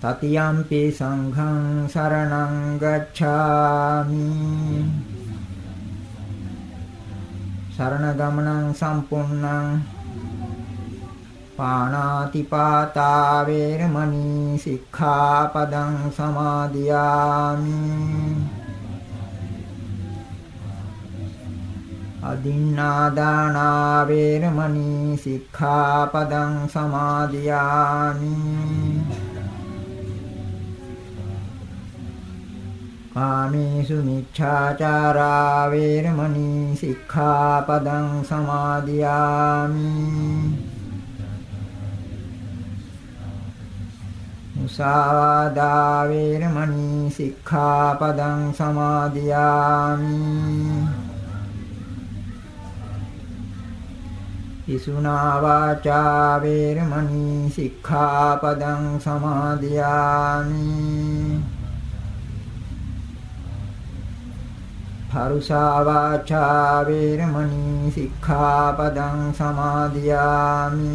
තතියම්පි සංඝං සරණං ගච්ඡාමි සරණ ගමනං සම්පූර්ණං පාණාතිපාතා වේරමණී සික්ඛාපදං සමාදියාමි අදින්නාදානා වේරමණී සික්ඛාපදං සමාදියාමි කාමේසු මිච්ඡාචාරා වේරමණී සික්ඛාපදං සමාදියාමි. මුසාවාදා වේරමණී සික්ඛාපදං සමාදියාමි. ඉසුනා වාචා වේරමණී සික්ඛාපදං සමාදියාමි. පරුසා වාචා වේරමණී සික්ඛාපදං සමාදියාමි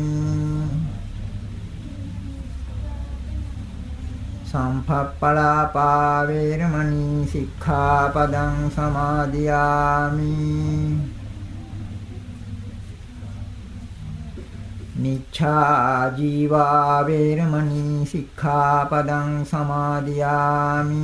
සම්පප්පලාපා වේරමණී සික්ඛාපදං සමාදියාමි මිච්ඡා ජීවා වේරමණී සික්ඛාපදං සමාදියාමි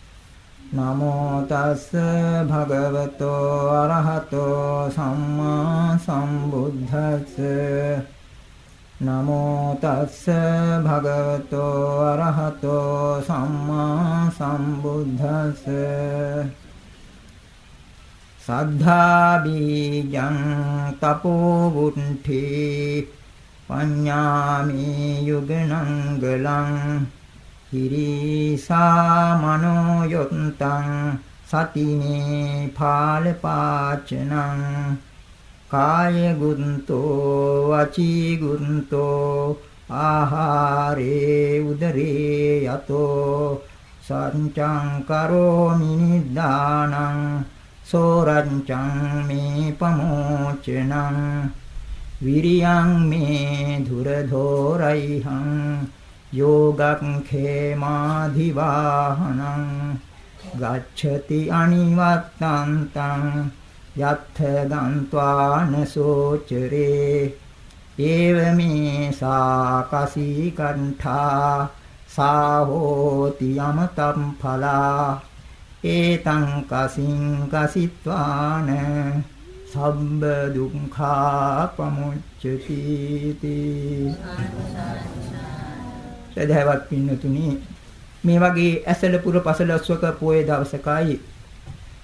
නමෝ තස්ස භගවතෝ අරහතෝ සම්මා සම්බුද්දස්ස. නමෝ තස්ස භගවතෝ අරහතෝ සම්මා සම්බුද්දස්ස. සද්ධා බීජං තපෝ වුණ්ඨි පඤ්ඤාමි යුගනංගලං හිරිසා මනෝ යොත්තං සතිනේ පාලපාචනං කාය ගුන්තෝ වචී ගුන්තෝ ආහාරේ උදරේ යතෝ සංචං කරෝමි නිදානං සෝරංචං මේ පමෝචනං විරියං මේ ධුරධෝරයිහං යෝගක්ඛේමාධිවාහනං ගච්ඡති අනිවත්තන්තං යත්ථ ගන්්වාන සෝචරේ ඒවමේ සාකසී කණ්ඨා සාහෝති යමතම් ඵලා ඒතං කසින් කසිත්වාන සබ්බ දුක්ඛා පමුච්චති සදහවත් පින්නතුනි මේ වගේ ඇසලපුර පසලස්වක පොයේ දවසකයි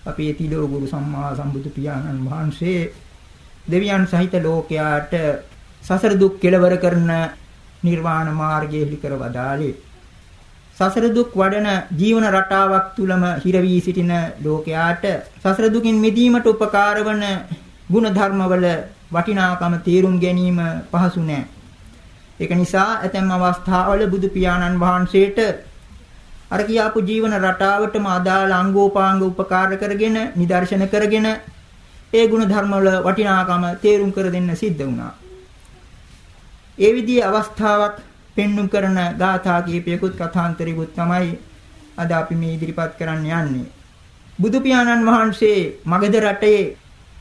අපේ තිලෝ ගුරු සම්මා සම්බුදු පියාණන් වහන්සේ දෙවියන් සහිත ලෝකයාට සසර දුක් කෙලවර කරන නිර්වාණ මාර්ගය හෙළි කර වදාළේ සසර දුක් වඩන ජීවන රටාවක් තුලම හිර වී සිටින ලෝකයාට සසර දුකින් මිදීමට උපකාර වන ගුණ ධර්මවල වටිනාකම තේරුම් ගැනීම පහසු නෑ. ඒක නිසා ඇතැම් අවස්ථාවල බුදු පියාණන් වහන්සේට අර කියාපු ජීවන රටාවටම අදාළ අංගෝපාංග උපකාර කරගෙන නිදර්ශන කරගෙන ඒ ගුණ ධර්මවල වටිනාකම තේරුම් කර දෙන්න සිද්ධ වුණා. ඒ විදිහේ අවස්ථාවක් පෙන්눔 කරන ගාථා කීපයකුත් කථාන්තරිකුත් තමයි අද අපි මේ ඉදිරිපත් කරන්න යන්නේ. බුදු පියාණන් වහන්සේ මගධ රටේ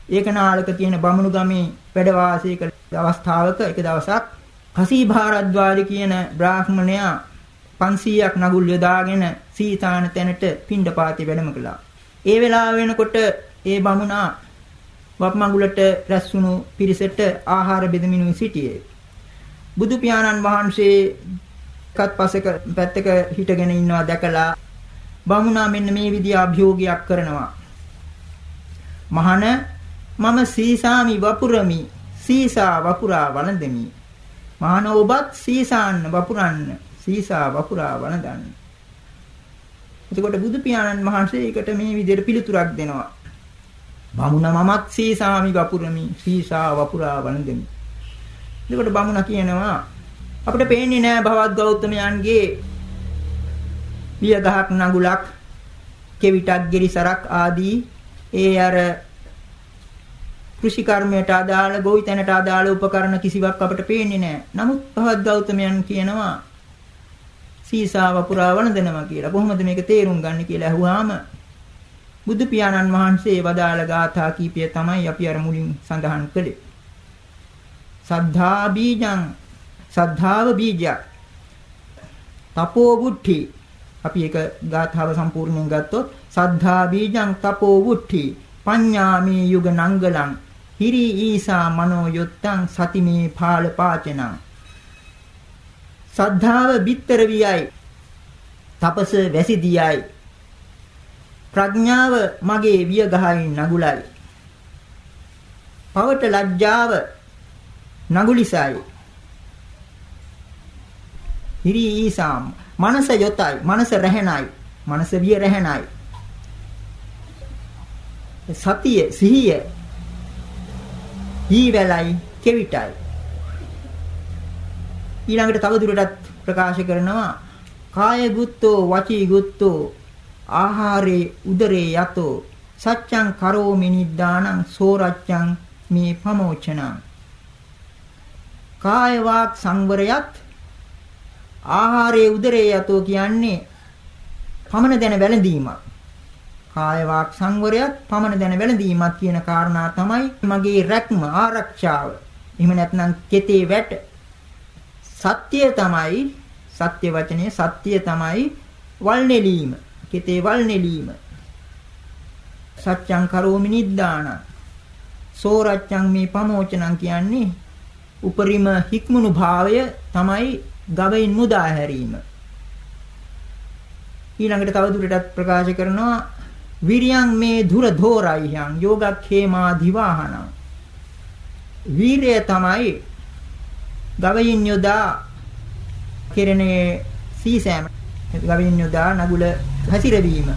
ඒකනාලක තියෙන බමුණු ගමේ වැඩ වාසය කළ අවස්ථාවක එක දවසක් කසී භාරද්වාජ කියන බ්‍රාහ්මණයා 500ක් නගුල් යොදාගෙන සීතාන තැනට පිණ්ඩපාතේ වැඩම කළා. ඒ වෙලාව වෙනකොට ඒ බමුණා වප්මඟුලට රැස්වුණු පිරිසට ආහාර බෙදමිනු සිටියේ. බුදු පියාණන් වහන්සේ කත් පසක පැත්තක හිටගෙන ඉන්නවා දැකලා බමුණා මෙන්න මේ විදිහ අභියෝගයක් කරනවා. මහණ මම සීසාමි වපුරමි සීසා වපුරා වළඳමි. මහණ ඔබත් සීසාන්න වපුරන්න සීසා වපුරා වළඳන්න. එතකොට බුදු පියාණන් වහන්සේ ඒකට මේ විදිහට පිළිතුරක් දෙනවා. බමුණ මමත් සීසාමි වපුරමි සීසා වපුරා වළඳමි. එතකොට බමුණ කියනවා අපිට පේන්නේ නෑ භවත් ගෞතමයන්ගේ විය ගහක් නඟුලක් කෙවිතක් ගිරිසරක් ආදී ඒ අර කෘෂි කර්මයට අදාළ ගොවිතැනට අදාළ උපකරණ කිසිවක් අපිට පේන්නේ නැහැ. නමුත් භවත් ගෞතමයන් කියනවා සීසාව පුරා වළඳනවා කියලා. කොහොමද මේක තේරුම් ගන්න කියලා අහුවාම බුදු පියාණන් වහන්සේ වදාළ ගාථා කීපය තමයි අපි අර මුලින් සඳහන් කළේ. සද්ධා බීජං සද්ධාව බීජයක් තපෝ බුද්ධි අපි ඒක ගාථාව සම්පූර්ණයෙන් ගත්තොත් සද්ධා බීජං තපෝ බුද්ධි පඤ්ඤාමේ යුග නංගලං හිරි ඊසා මනෝ යොත්තං සතිමේ පාල පාචනං. සද්ධාව bitter වියයි. තපස වැසිදියයි. ප්‍රඥාව මගේ විය ගහින් නගුලයි. පවට ලැජ්ජාව නගුලිසයි. හිරි ඊසාම් මනස යොතයි මනස රැහෙනයි මනස විය රැහෙනයි. සතිය සිහිය ඊවැලයි කෙවිතයි ඊළඟට තව දුරටත් ප්‍රකාශ කරනවා කාය ගුත්තෝ වචී ගුත්තෝ ආහාරේ උදරේ යතෝ සච්ඡං කරෝමි නිද්දානං සෝරච්ඡං මේ පමෝචනං කාය වාක් සංවරයත් ආහාරයේ උදරයේ යතෝ කියන්නේ පමන දැන වැළඳීමක්. කාය වාක් සංවරයත් පමන දැන වැළඳීමක් කියන කාරණා තමයි මගේ රැක්ම ආරක්ෂාව. එහෙම නැත්නම් කෙතේ වැට. සත්‍ය තමයි සත්‍ය වචනේ සත්‍ය තමයි වල් නෙලීම. කෙතේ වල් නෙලීම. සත්‍යං කරෝමි නිද්දාන. සෝරච්ඡං මේ පමෝචනං කියන්නේ උපරිම හික්මුණු භාවය තමයි ගවයින් මුදා හැරීම. ඊළඟට තව දුරටත් ප්‍රකාශ කරනවා විරියං මේ දුර ධෝරයිහං යෝගක්ඛේමා දිවාහන. වීරය තමයි ගවයින් යොදා කෙරෙනේ සීසෑම. ගවයින් යොදා නගුල හැසිරවීම.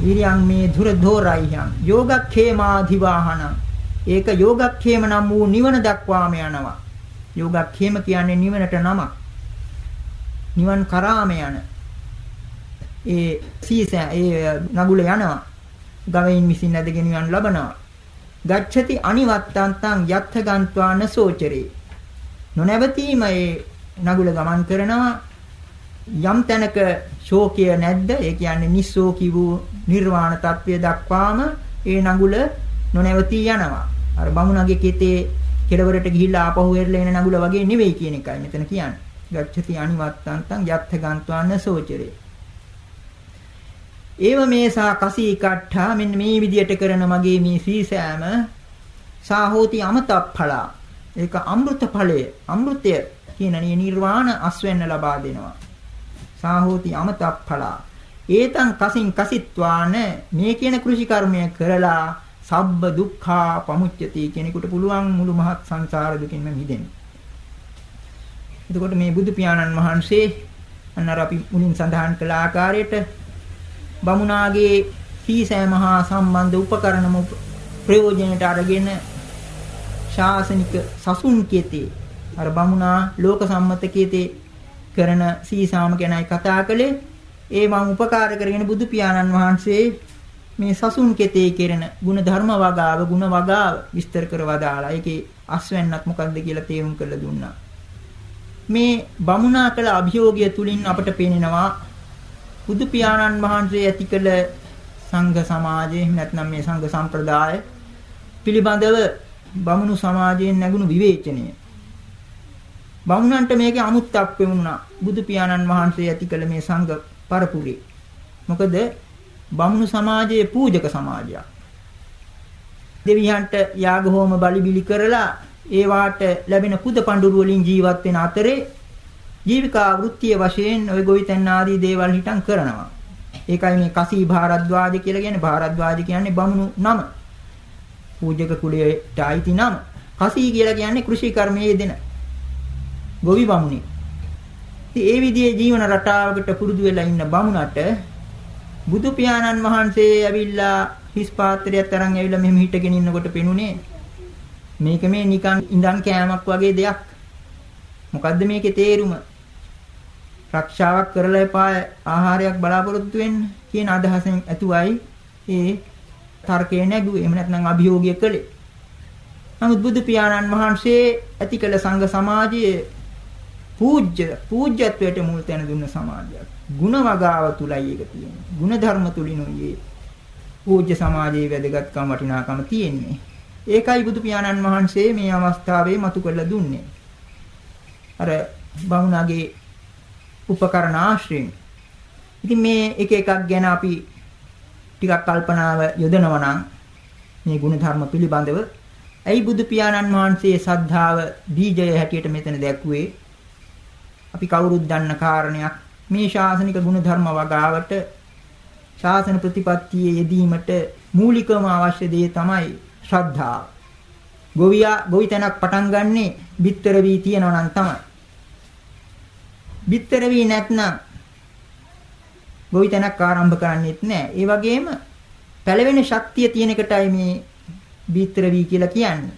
විරියං මේ දුර ධෝරයිහං යෝගක්ඛේමා දිවාහන. ඒක යෝගක්ඛේම නම් වූ නිවන දක්වාම යනවා. යෝගක්ඛේම කියන්නේ නිවනට නමක්. නිවන් කරාම යන. ඒ සීසා ඒ නගුල යනවා. ගවයින් විසින් ඇදගෙන යන ලබනවා. ගච්ඡති අනිවත්තන්තං යත්ථ ගන්්වාන සෝචරේ. නොනැවතීම ඒ නගුල ගමන් කරනවා යම් තැනක ශෝකය නැද්ද ඒ කියන්නේ නිස්සෝකී වූ නිර්වාණ තත්වය දක්වාම ඒ නගුල නොනැවතී යනවා අර බමුණගේ කෙතේ කෙළවරට ගිහිල්ලා ආපහු එරලා එන නගුල වගේ නෙවෙයි කියන එකයි මෙතන කියන්නේ. ගච්ඡති අනිවත්තන්තං යත්ථ ගන්්වාන්න සෝචරේ. ඒව මේසා කසී කට්ඨා මෙන්න මේ විදියට කරන මගේ මේ සීසෑම සාහෝති අමතප්ඵලා. ඒක අමෘත ඵලය. අමෘතය කියන නිර්වාණ අස්වෙන්න ලබා දෙනවා. සාහෝති අමතප්ඵලා. ඒතං කසින් කසිත්වාන මේ කියන කෘෂි කර්මය කරලා සබ්බ දුක්ඛා පමුච්චති කෙනෙකුට පුළුවන් මුළු මහත් සංසාර දුකින්ම මිදෙන්න. එතකොට මේ බුදු පියාණන් වහන්සේ අන්නර අපි මුලින් සඳහන් කළ ආකාරයට බමුණාගේ සීසෑ මහා සම්බන්ධ උපකරණම ප්‍රයෝජනයට අරගෙන ශාසනික සසුන් කීතේ අර බමුණා ලෝක සම්මත කීතේ කරන සීසාම ගැනයි කතා කළේ ඒ මම උපකාර කරගෙන බුදු පියාණන් වහන්සේ මේ සසුන් කෙතේ කෙරෙන ಗುಣ ධර්ම වගාව ಗುಣ වගාව විස්තර කර වදාලා ඒකේ අස්වැන්නක් මොකක්ද කියලා තේරුම් කරලා දුන්නා. මේ බමුණා කළ අභියෝගය තුලින් අපට පේනවා බුදු පියාණන් වහන්සේ ඇති කළ සංඝ සමාජයේ නැත්නම් මේ සංඝ සම්ප්‍රදාය පිළිබඳව බමුණු සමාජයෙන් නැගුණු විවේචනය. බමුණන්ට මේකේ අමුත්තක් වෙමුණා. බුදු පියාණන් වහන්සේ ඇති කළ මේ සංඝ පරපුරේ. මොකද බමුණු සමාජයේ පූජක සමාජයක්. දෙවියන්ට යාග හෝම බලි බිලි කරලා ඒ වාට ලැබෙන පුද පඬුරු වලින් ජීවත් වෙන අතරේ ජීවිකා වෘත්තිය වශයෙන් ওই ගොවිතැන් ආදී දේවල් හිටන් කරනවා. ඒකයි මේ කසී භාරද්වාජ කියලා කියන්නේ භාරද්වාජ කියන්නේ බමුණු නම. පූජක කුලයට අයිති නම. කසී කියලා කියන්නේ කෘෂි කර්මයේ යෙදෙන ගොවි බමුණෙක්. ඉතින් ඒ විදිහේ ජීවන රටාවකට පුරුදු වෙලා ඉන්න බමුණට බුදු පියාණන් වහන්සේ ඇවිල්ලා හිස් පාත්‍රයක් තරම් ඇවිල්ලා මෙහෙම හිටගෙන ඉන්නකොට පෙනුනේ මේක මේ නිකන් ඉඳන් කෑමක් වගේ දෙයක්. මොකද්ද මේකේ තේරුම? රක්ෂාවක් කරලා එපා ආහාරයක් බලාපොරොත්තු වෙන්න කියන අදහසෙන් ඇතුවයි ඒ තර්කය නැගුවේ. එහෙම නැත්නම් අභියෝගය කළේ. නමුත් බුදු පියාණන් වහන්සේ ඇති කළ සංඝ සමාජයේ පූජ්‍ය පූජ්‍යත්වයට මුල් තැන දුන්න සමාජයක්. ಗುಣ වගාව තුලයි ඒක තියෙන්නේ. ಗುಣ ධර්ම තුලිනුයි පූජ්‍ය සමාජයේ වැදගත්කම වටිනාකම තියෙන්නේ. ඒකයි බුදු පියාණන් වහන්සේ මේ අවස්ථාවේ මතු කරලා දුන්නේ. අර බමුණගේ උපකරණ ආශ්‍රයෙන්. ඉතින් මේ එක එකක් ගැන අපි ටිකක් කල්පනාව යොදනවා නම් මේ ගුණ ධර්ම පිළිබඳව ඇයි බුදු පියාණන් වහන්සේ සද්ධාව බීජය හැටියට මෙතන දැක්ුවේ අපි කවුරුත් දන්න කාරණයක් මේ ශාසනික ගුණධර්ම වගාවට ශාසන ප්‍රතිපත්තියේ යෙදීමට මූලිකම අවශ්‍ය දේ තමයි ශ්‍රද්ධාව. ගොවියා ගොවිතැනක් පටන් ගන්නෙ bitter වී තියනවා නම් තමයි. Bitter වී නැත්නම් ගොවිතැනක් ආරම්භ කරන්නෙත් නැහැ. ඒ වගේම පළවෙනි ශක්තිය තියෙන එකටයි මේ bitter වී කියලා කියන්නේ.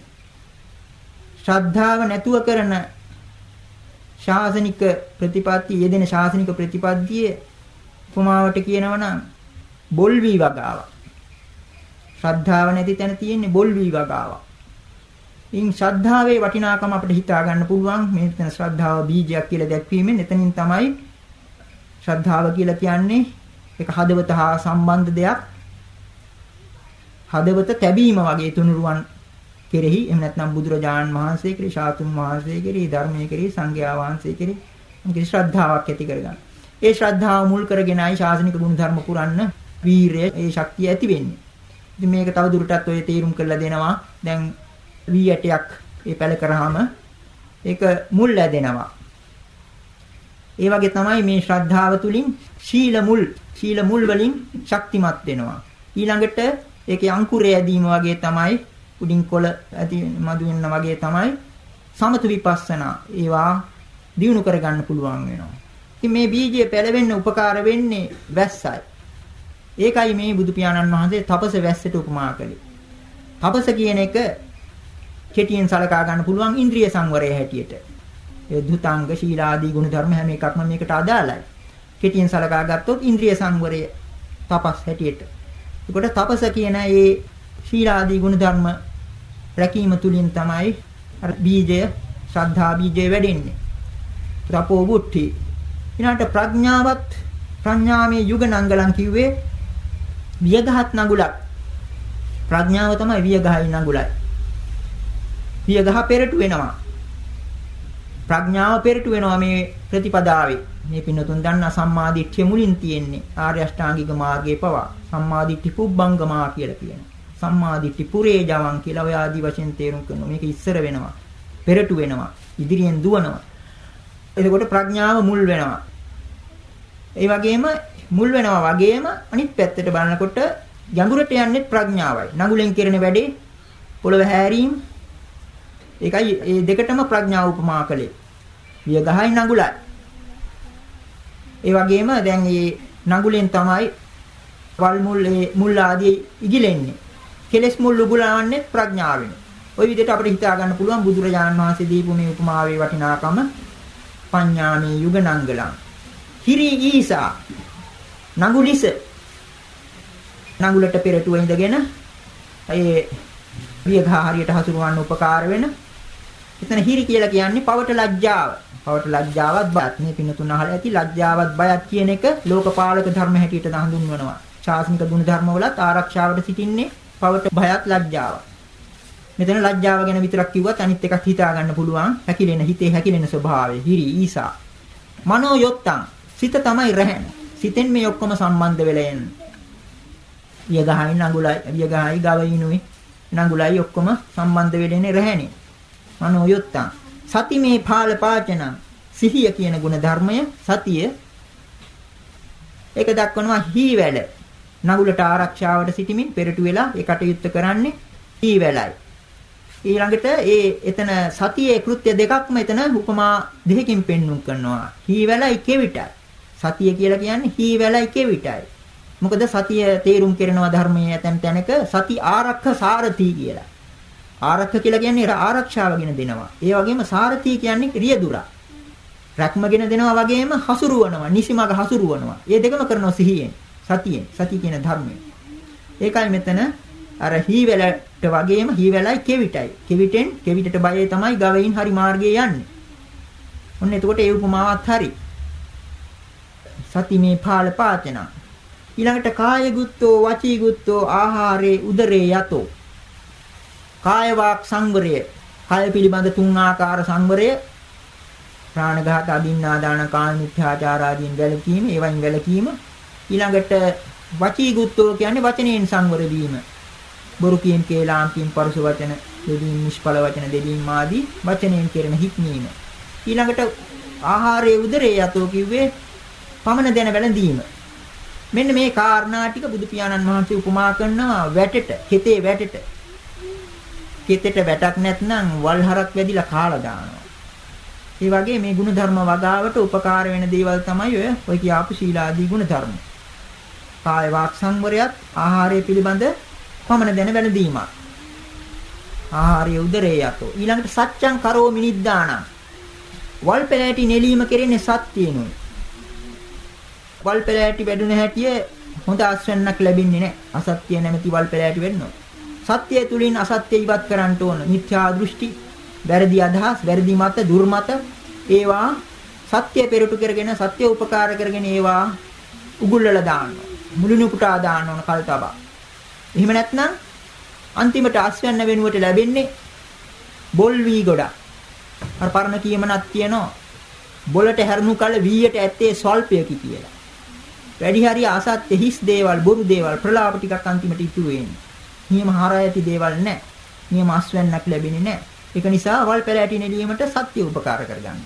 ශ්‍රද්ධාව නැතුව කරන ශාසනික ප්‍රතිපත්තිය යෙදෙන ශාසනික ප්‍රතිපත්තියේ උපමාවට කියනවා නම් බොල් වී වගාවක්. ශ්‍රද්ධාව නැති තැන තියෙන්නේ බොල් වී වගාවක්. ඉන් ශ්‍රද්ධාවේ වටිනාකම අපිට හිතා ගන්න පුළුවන් මේ තන ශ්‍රද්ධාව බීජයක් කියලා දැක්වීමෙන් එතනින් තමයි ශ්‍රද්ධාව කියලා කියන්නේ ඒක හදවත හා සම්බන්ධ දෙයක්. හදවත තැබීම වගේ තුනුරුවන් කෙරෙහි එහෙම නැත්නම් බුදුරජාණන් වහන්සේ කෙරෙහි ශාතුන් වහන්සේ කෙරෙහි ධර්මයේ කෙරෙහි සංඝයා වහන්සේ කෙරෙහි මොකද ශ්‍රද්ධාවක් ඇති කරගන්න. ඒ ශ්‍රද්ධාව මුල් කරගෙනයි ශාසනික ගුණ ධර්ම පුරන්න වීරය ඒ ශක්තිය ඇති වෙන්නේ. ඉතින් මේක තව දුරටත් ඔය තීරුම් කරලා දෙනවා. දැන් වී ඇටයක් ඒ පැල කරාම ඒක මුල් ලැදෙනවා. ඒ වගේ තමයි මේ ශ්‍රද්ධාව තුලින් ශීල මුල් ශීල මුල් වලින් ශක්තිමත් වෙනවා. ඊළඟට ඒකේ අංකුරය ඇදීම වගේ තමයි උඩින් කොළ ඇති මදු වෙන වගේ තමයි සමත විපස්සනා ඒවා දිනු කරගන්න පුළුවන් වෙනවා. ඉතින් මේ බීජය පෙළවෙන්න උපකාර වෙන්නේ වැස්සයි. ඒකයි මේ බුදු පියාණන් වහන්සේ තපස වැස්සට උපමා කළේ. තපස කියන එක කෙටියෙන් සලකා ගන්න පුළුවන් ඉන්ද්‍රිය සංවරය හැටියට. ඒ දුතාංග ශීලාදී ගුණ ධර්ම හැම එකක්ම මේකට අදාළයි. කෙටියෙන් සලකා ගත්තොත් ඉන්ද්‍රිය සංවරය තපස් හැටියට. ඒකට තපස කියන ඒ ශීලාදී ගුණ ධර්ම රැකීම තුලින් තමයි අර බීජය ශ්‍රද්ධා බීජය වැඩෙන්නේ. තපෝ බුද්ධි ඊළඟට ප්‍රඥාවත් ප්‍රඥාමේ යුග නංගලන් කිව්වේ වියගහත් නඟුලක් ප්‍රඥාව තමයි වියගහයි නඟුලයි වියගහ පෙරටු වෙනවා. ප්‍රඥාව පෙරටු වෙනවා මේ ප්‍රතිපදාවේ. මේ පින්නතුන් දන්නා සම්මාදිට්ඨිය මුලින් තියෙන්නේ ආර්ය අෂ්ටාංගික මාර්ගයේ පවා. සම්මාදිට්ඨි පුබ්බංගමා කියලා කියනවා සම්මාදිට්ඨි පුරේ ජවං කියලා ඔය ආදි වශයෙන් තේරුම් කරනවා. මේක ඉස්සර වෙනවා. පෙරටු වෙනවා. ඉදිරියෙන් දුවනවා. එතකොට ප්‍රඥාව මුල් වෙනවා. ඒ වගේම මුල් වෙනවා වගේම අනිත් පැත්තට බලනකොට ගැඹුරට යන්නේ ප්‍රඥාවයි. නඟුලෙන් කරන වැඩේ පොළව හැරීම ඒකයි මේ දෙකටම ප්‍රඥාව උපමා කළේ. විය ගහයි නඟුලයි. ඒ වගේම දැන් මේ නඟුලෙන් තමයි වල් මුල් ඒ මුල් ආදී ඉගිලෙන්නේ. කෙලස් මුල් උගුලවන්නේ ප්‍රඥාවෙන්. ওই විදිහට අපිට හිතා ගන්න පුළුවන් බුදුරජාණන් වහන්සේ දීපු මේ උපමාවේ වටිනාකම පඤ්ඤාමේ යුග නංගලං. හිරි ඊසා නඟුලිස නඟුලට පෙරටුව ඉඳගෙන ඒ වියගහ හරියට හසුරවන්න උපකාර වෙන එතන හිරි කියලා කියන්නේ පවට ලැජ්ජාව. පවට ලැජ්ජාවත් බයත් මේ පින්නතුන් අහලා ඇති ලැජ්ජාවත් බයත් කියන එක ලෝකපාලක ධර්ම හැටියට හඳුන්වනවා. ශාසනික ගුණ ධර්මවලත් ආරක්ෂාවට සිටින්නේ පවට බයත් ලැජ්ජාව. මෙතන ලැජ්ජාව ගැන විතරක් කිව්වත් අනිත් එකක් හිතා ගන්න පුළුවන්. හැකිලෙන හිතේ හැකිලෙන ස්වභාවය. හිරි ඊසා. මනෝ යොත්තං සිත තමයි රැහෙන. සිතෙන් මේ ඔක්කොම සම්බන්ධ වෙලා එන්නේ. වියගහයි නඟුලයි වියගහයි ගවයිනුයි නඟුලයි ඔක්කොම සම්බන්ධ වෙන්නේ රැහෙනේ. මනෝ යොත්තං. සති මේ පාල පාචන. සිහිය කියන ගුණ ධර්මය සතිය. ඒක දක්වනවා හී වැඩ නගුලට ආරක්ෂාවට සිටමින් පෙරටු වෙලා ඒ කටයුත්ත කරන්නේ හී වෙලයි. ඊළඟට ඒ එතන සතියේ කෘත්‍ය දෙකක්ම එතන උපමා දෙකකින් පෙන්වුම් කරනවා. හී වෙලයි කෙවිටයි සතිය කියලා කියන්නේ හී වෙලයි කෙවිටයි මොකද සතිය තේරුම් කරනවා ධර්මයේ ඇතැම් තැනක සති ආරක්ෂ සාරති කියලා. ආරක්ෂක කියලා කියන්නේ ආරක්ෂාවගෙන දෙනවා. ඒ වගේම සාරථී කියන්නේ රියදුරා. රැක්මගෙන දෙනවා වගේම හසුරුවනවා, නිසිමග හසුරුවනවා. මේ දෙකම කරනවා සිහියෙන්, සතියෙන්, සති කියන ධර්මයෙන්. ඒකයි මෙතන අර හීවැලට වගේම හීවැලයි කෙවිටයි. කෙවිටෙන් කෙවිටට බයේ තමයි ගවයින් හරි මාර්ගයේ යන්නේ. ඔන්න එතකොට ඒ උපමාවත් හරි. සති මේ පාල පාචන. ඊළඟට කාය ගුත්තෝ වචී ගුත්තෝ ආහාරේ උදරේ යතෝ කාය වාක් සංවරය. කය පිළිබඳ තුන් ආකාර සංවරය. ප්‍රාණඝාත අදින්නා දාන කාම මිත්‍යාචාර ආදීන් වැළකීම ඒවයින් වැළකීම. ඊළඟට වචී ගුත්තෝ කියන්නේ වචනයෙන් සංවර වීම. බොරු කීම් කේලාම් කීම් පරුස වචන දෙදීම් නිෂ්ඵල වචන දෙදීම් ආදී වචනයෙන් කෙරෙන හික්මීම. ඊළඟට ආහාරයේ උදරයේ යතෝ කිව්වේ පමන දැන වැළඳීම. මෙන්න මේ කාරණා ටික බුදු පියාණන් වහන්සේ උපමා කරනවා වැටෙට හිතේ වැටෙට. කෙතෙට වැටක් නැත්නම් වල් හරක් වැදිලා කාලා දානවා. ඒ වගේ මේ ಗುಣධර්ම වගාවට උපකාර වෙන දේවල් තමයි ඔය ඔය කියාපු ශීලාදී ಗುಣධර්ම. කාය වාක් සංවරයත් ආහාරය පිළිබඳ පමණ දැන වැළඳීමක්. ආහාරය උදරේ යතෝ. ඊළඟට සත්‍යං කරෝ මිනිද්දාන. වල් පෙරෑටි නෙලීම කෙරෙන්නේ සත්‍යයෙන්ුයි. වල් පෙරෑටි වැඩුණ හැටිය හොඳ ආශ්‍රයණක් ලැබෙන්නේ නැහැ. අසත්‍ය නැමැති වල් පෙරෑටි වෙන්නවා. සත්‍යය තුලින් අසත්‍ය ඉවත් කරන්න ඕන. මිත්‍යා දෘෂ්ටි, වැරදි අදහස්, වැරදි මත, දුර්මත ඒවා සත්‍ය පෙරටු කරගෙන සත්‍ය උපකාර කරගෙන ඒවා උගුල්වල දාන්න. මුලිනු පුටා දාන්න ඕන කල්තබා. එහෙම නැත්නම් අන්තිමට අස්වැන්න වෙනුවට ලැබෙන්නේ බොල් වී ගොඩක්. අර පරණ කියමනක් තියෙනවා. බොලට හැරුණු කල වීයට ඇත්තේ ස්වල්පයකි කියලා. වැඩි හරිය අසත්‍ය හිස් දේවල් බොරු දේවල් ප්‍රලාප ටිකක් අන්තිමට ඉතුරු වෙන්නේ. නියම හරා ඇති දේවල් නැහැ. නියම අස්වැන්නක් ලැබෙන්නේ නැහැ. ඒක නිසා වල් පැලෑටි නෙලීමට සත්‍ය උපකාර කරගන්න.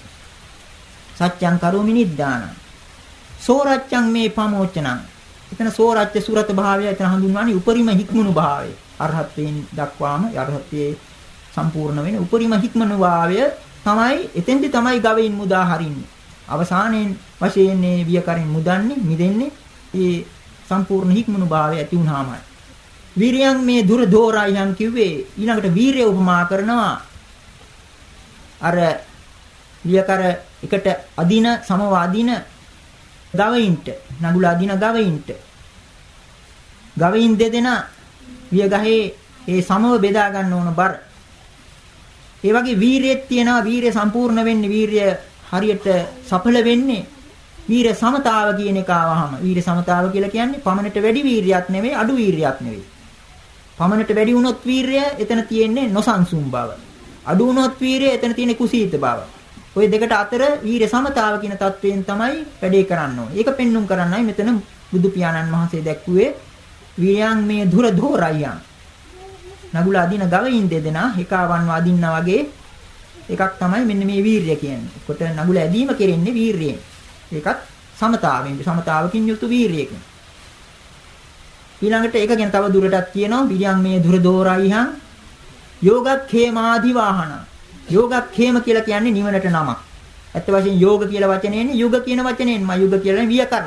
සත්‍යං කරෝමි නිද්දාන. සෝරච්ඡං මේ පමෝචනං. එතන සෝරච්ඡ සුරත භාවය එතන හඳුන්වන්නේ උපරිම හික්මුණු භාවය. අරහත්යෙන් දක්වාම අරහත්යේ සම්පූර්ණ වෙන උපරිම හික්මනු භාවය තමයි එතෙන්දි තමයි ගවයින් මුදා හරින්නේ. අවසානයේ වශයෙන් මේ වියකරින් මුදන්නේ මිදෙන්නේ ඒ සම්පූර්ණ හික්මනු භාවය ඇති වුණාමයි. වීරියන් මේ දුර දෝරායන් කිව්වේ ඊළඟට වීරිය උපමා කරනවා. අර වියකර එකට අදින සමව අදින ගවයින්ට නගුල අදින ගවයින්ට. ගවයින් දෙදෙනා වියගහේ ඒ සමව බෙදා ගන්න ඕන බර. ඒ වගේ වීරියෙත් තියෙනවා වීරිය සම්පූර්ණ වෙන්නේ වීරිය හරියට සඵල වෙන්නේ වීර සමතාව කියන එක ආවහම. වීර සමතාව කියලා කියන්නේ පමණට වැඩි වීරියක් නෙවෙයි අඩු වීරියක් නෙවෙයි. පමණට වැඩි වුණොත් වීරය එතන තියෙන්නේ නොසන්සුන් බව. අඩු වුණොත් වීරය එතන තියෙන්නේ කුසීත බව. ওই දෙකට අතර වීර සමතාව කියන தත්වයෙන් තමයි වැඩේ කරන්න ඕනේ. ඒක පෙන්눔 කරන්නයි මෙතන බුදු පියාණන් වහන්සේ දැක්ුවේ වීරයන් මේ දුර දෝරයන්. නගුල අදින ගවයින් දෙදෙනා එකවන් වදින්නා වගේ එකක් තමයි මෙන්න මේ වීරය කියන්නේ. කොට නගුල ඇදීම කෙරෙන්නේ වීරයෙන්. ඒකත් සමතාවයෙන් සමතාවකින් යුතු වීරයකින්. ඊළඟට ඒක ගැන තව දුරටත් කියනවා විරියන් මේ දුර දෝරයිහං යෝගක්ඛේමාදි වාහන. යෝගක්ඛේම කියලා කියන්නේ නිවනට නමක්. ඇත්ත වශයෙන් යෝග කියලා වචනේනේ යුග කියන වචනේන්ම යුග කියලා වියකර.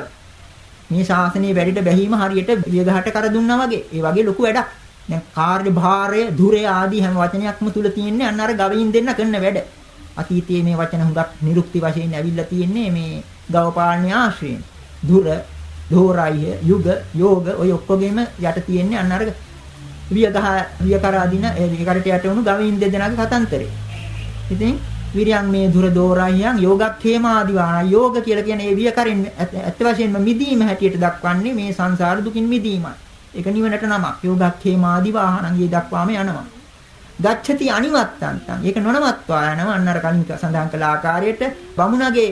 මේ ශාසනයේ වැඩිට බැහිම හරියට වියගහට කර දුන්නා වගේ. ඒ වගේ ලොකු වැඩක්. දැන් කාර්ය භාරය, ධුරය ආදී හැම වචනයක්ම තුල තියෙන්නේ අන්න අර ගවයින් දෙන්න කරන වැඩ. අතීතයේ මේ වචන හුඟක් නිරුක්ති වශයෙන් ඇවිල්ලා තියෙන්නේ මේ ගව පාලනය ආශ්‍රයෙන්. ධුර, දෝරාය, යුග, යෝග ඔය ඔක්කොගෙම යට තියෙන්නේ අන්න අර වියගහ වියකර අදින ඒකට යට වුණු ගවයින් දෙදෙනාගේ කතන්තරේ. ඉතින් විරියන් මේ දුර දෝරායන් යෝගක්ඛේම ආදිවාන යෝග කියලා කියන්නේ ඒ වියකරින් ඇත්ත වශයෙන්ම මිදීම හැටියට දක්වන්නේ මේ සංසාර දුකින් මිදීමයි. ඒක නිවනට නමක්. යෝගක්ඛේම ආදිවාහනන් ඊ දක්වාම යනවා. ගච්ඡති අනිවත්තන්තං. ඒක නොනවත්වා යනවා. අන්න අර කලින් සඳහන් කළ ආකාරයට බමුණගේ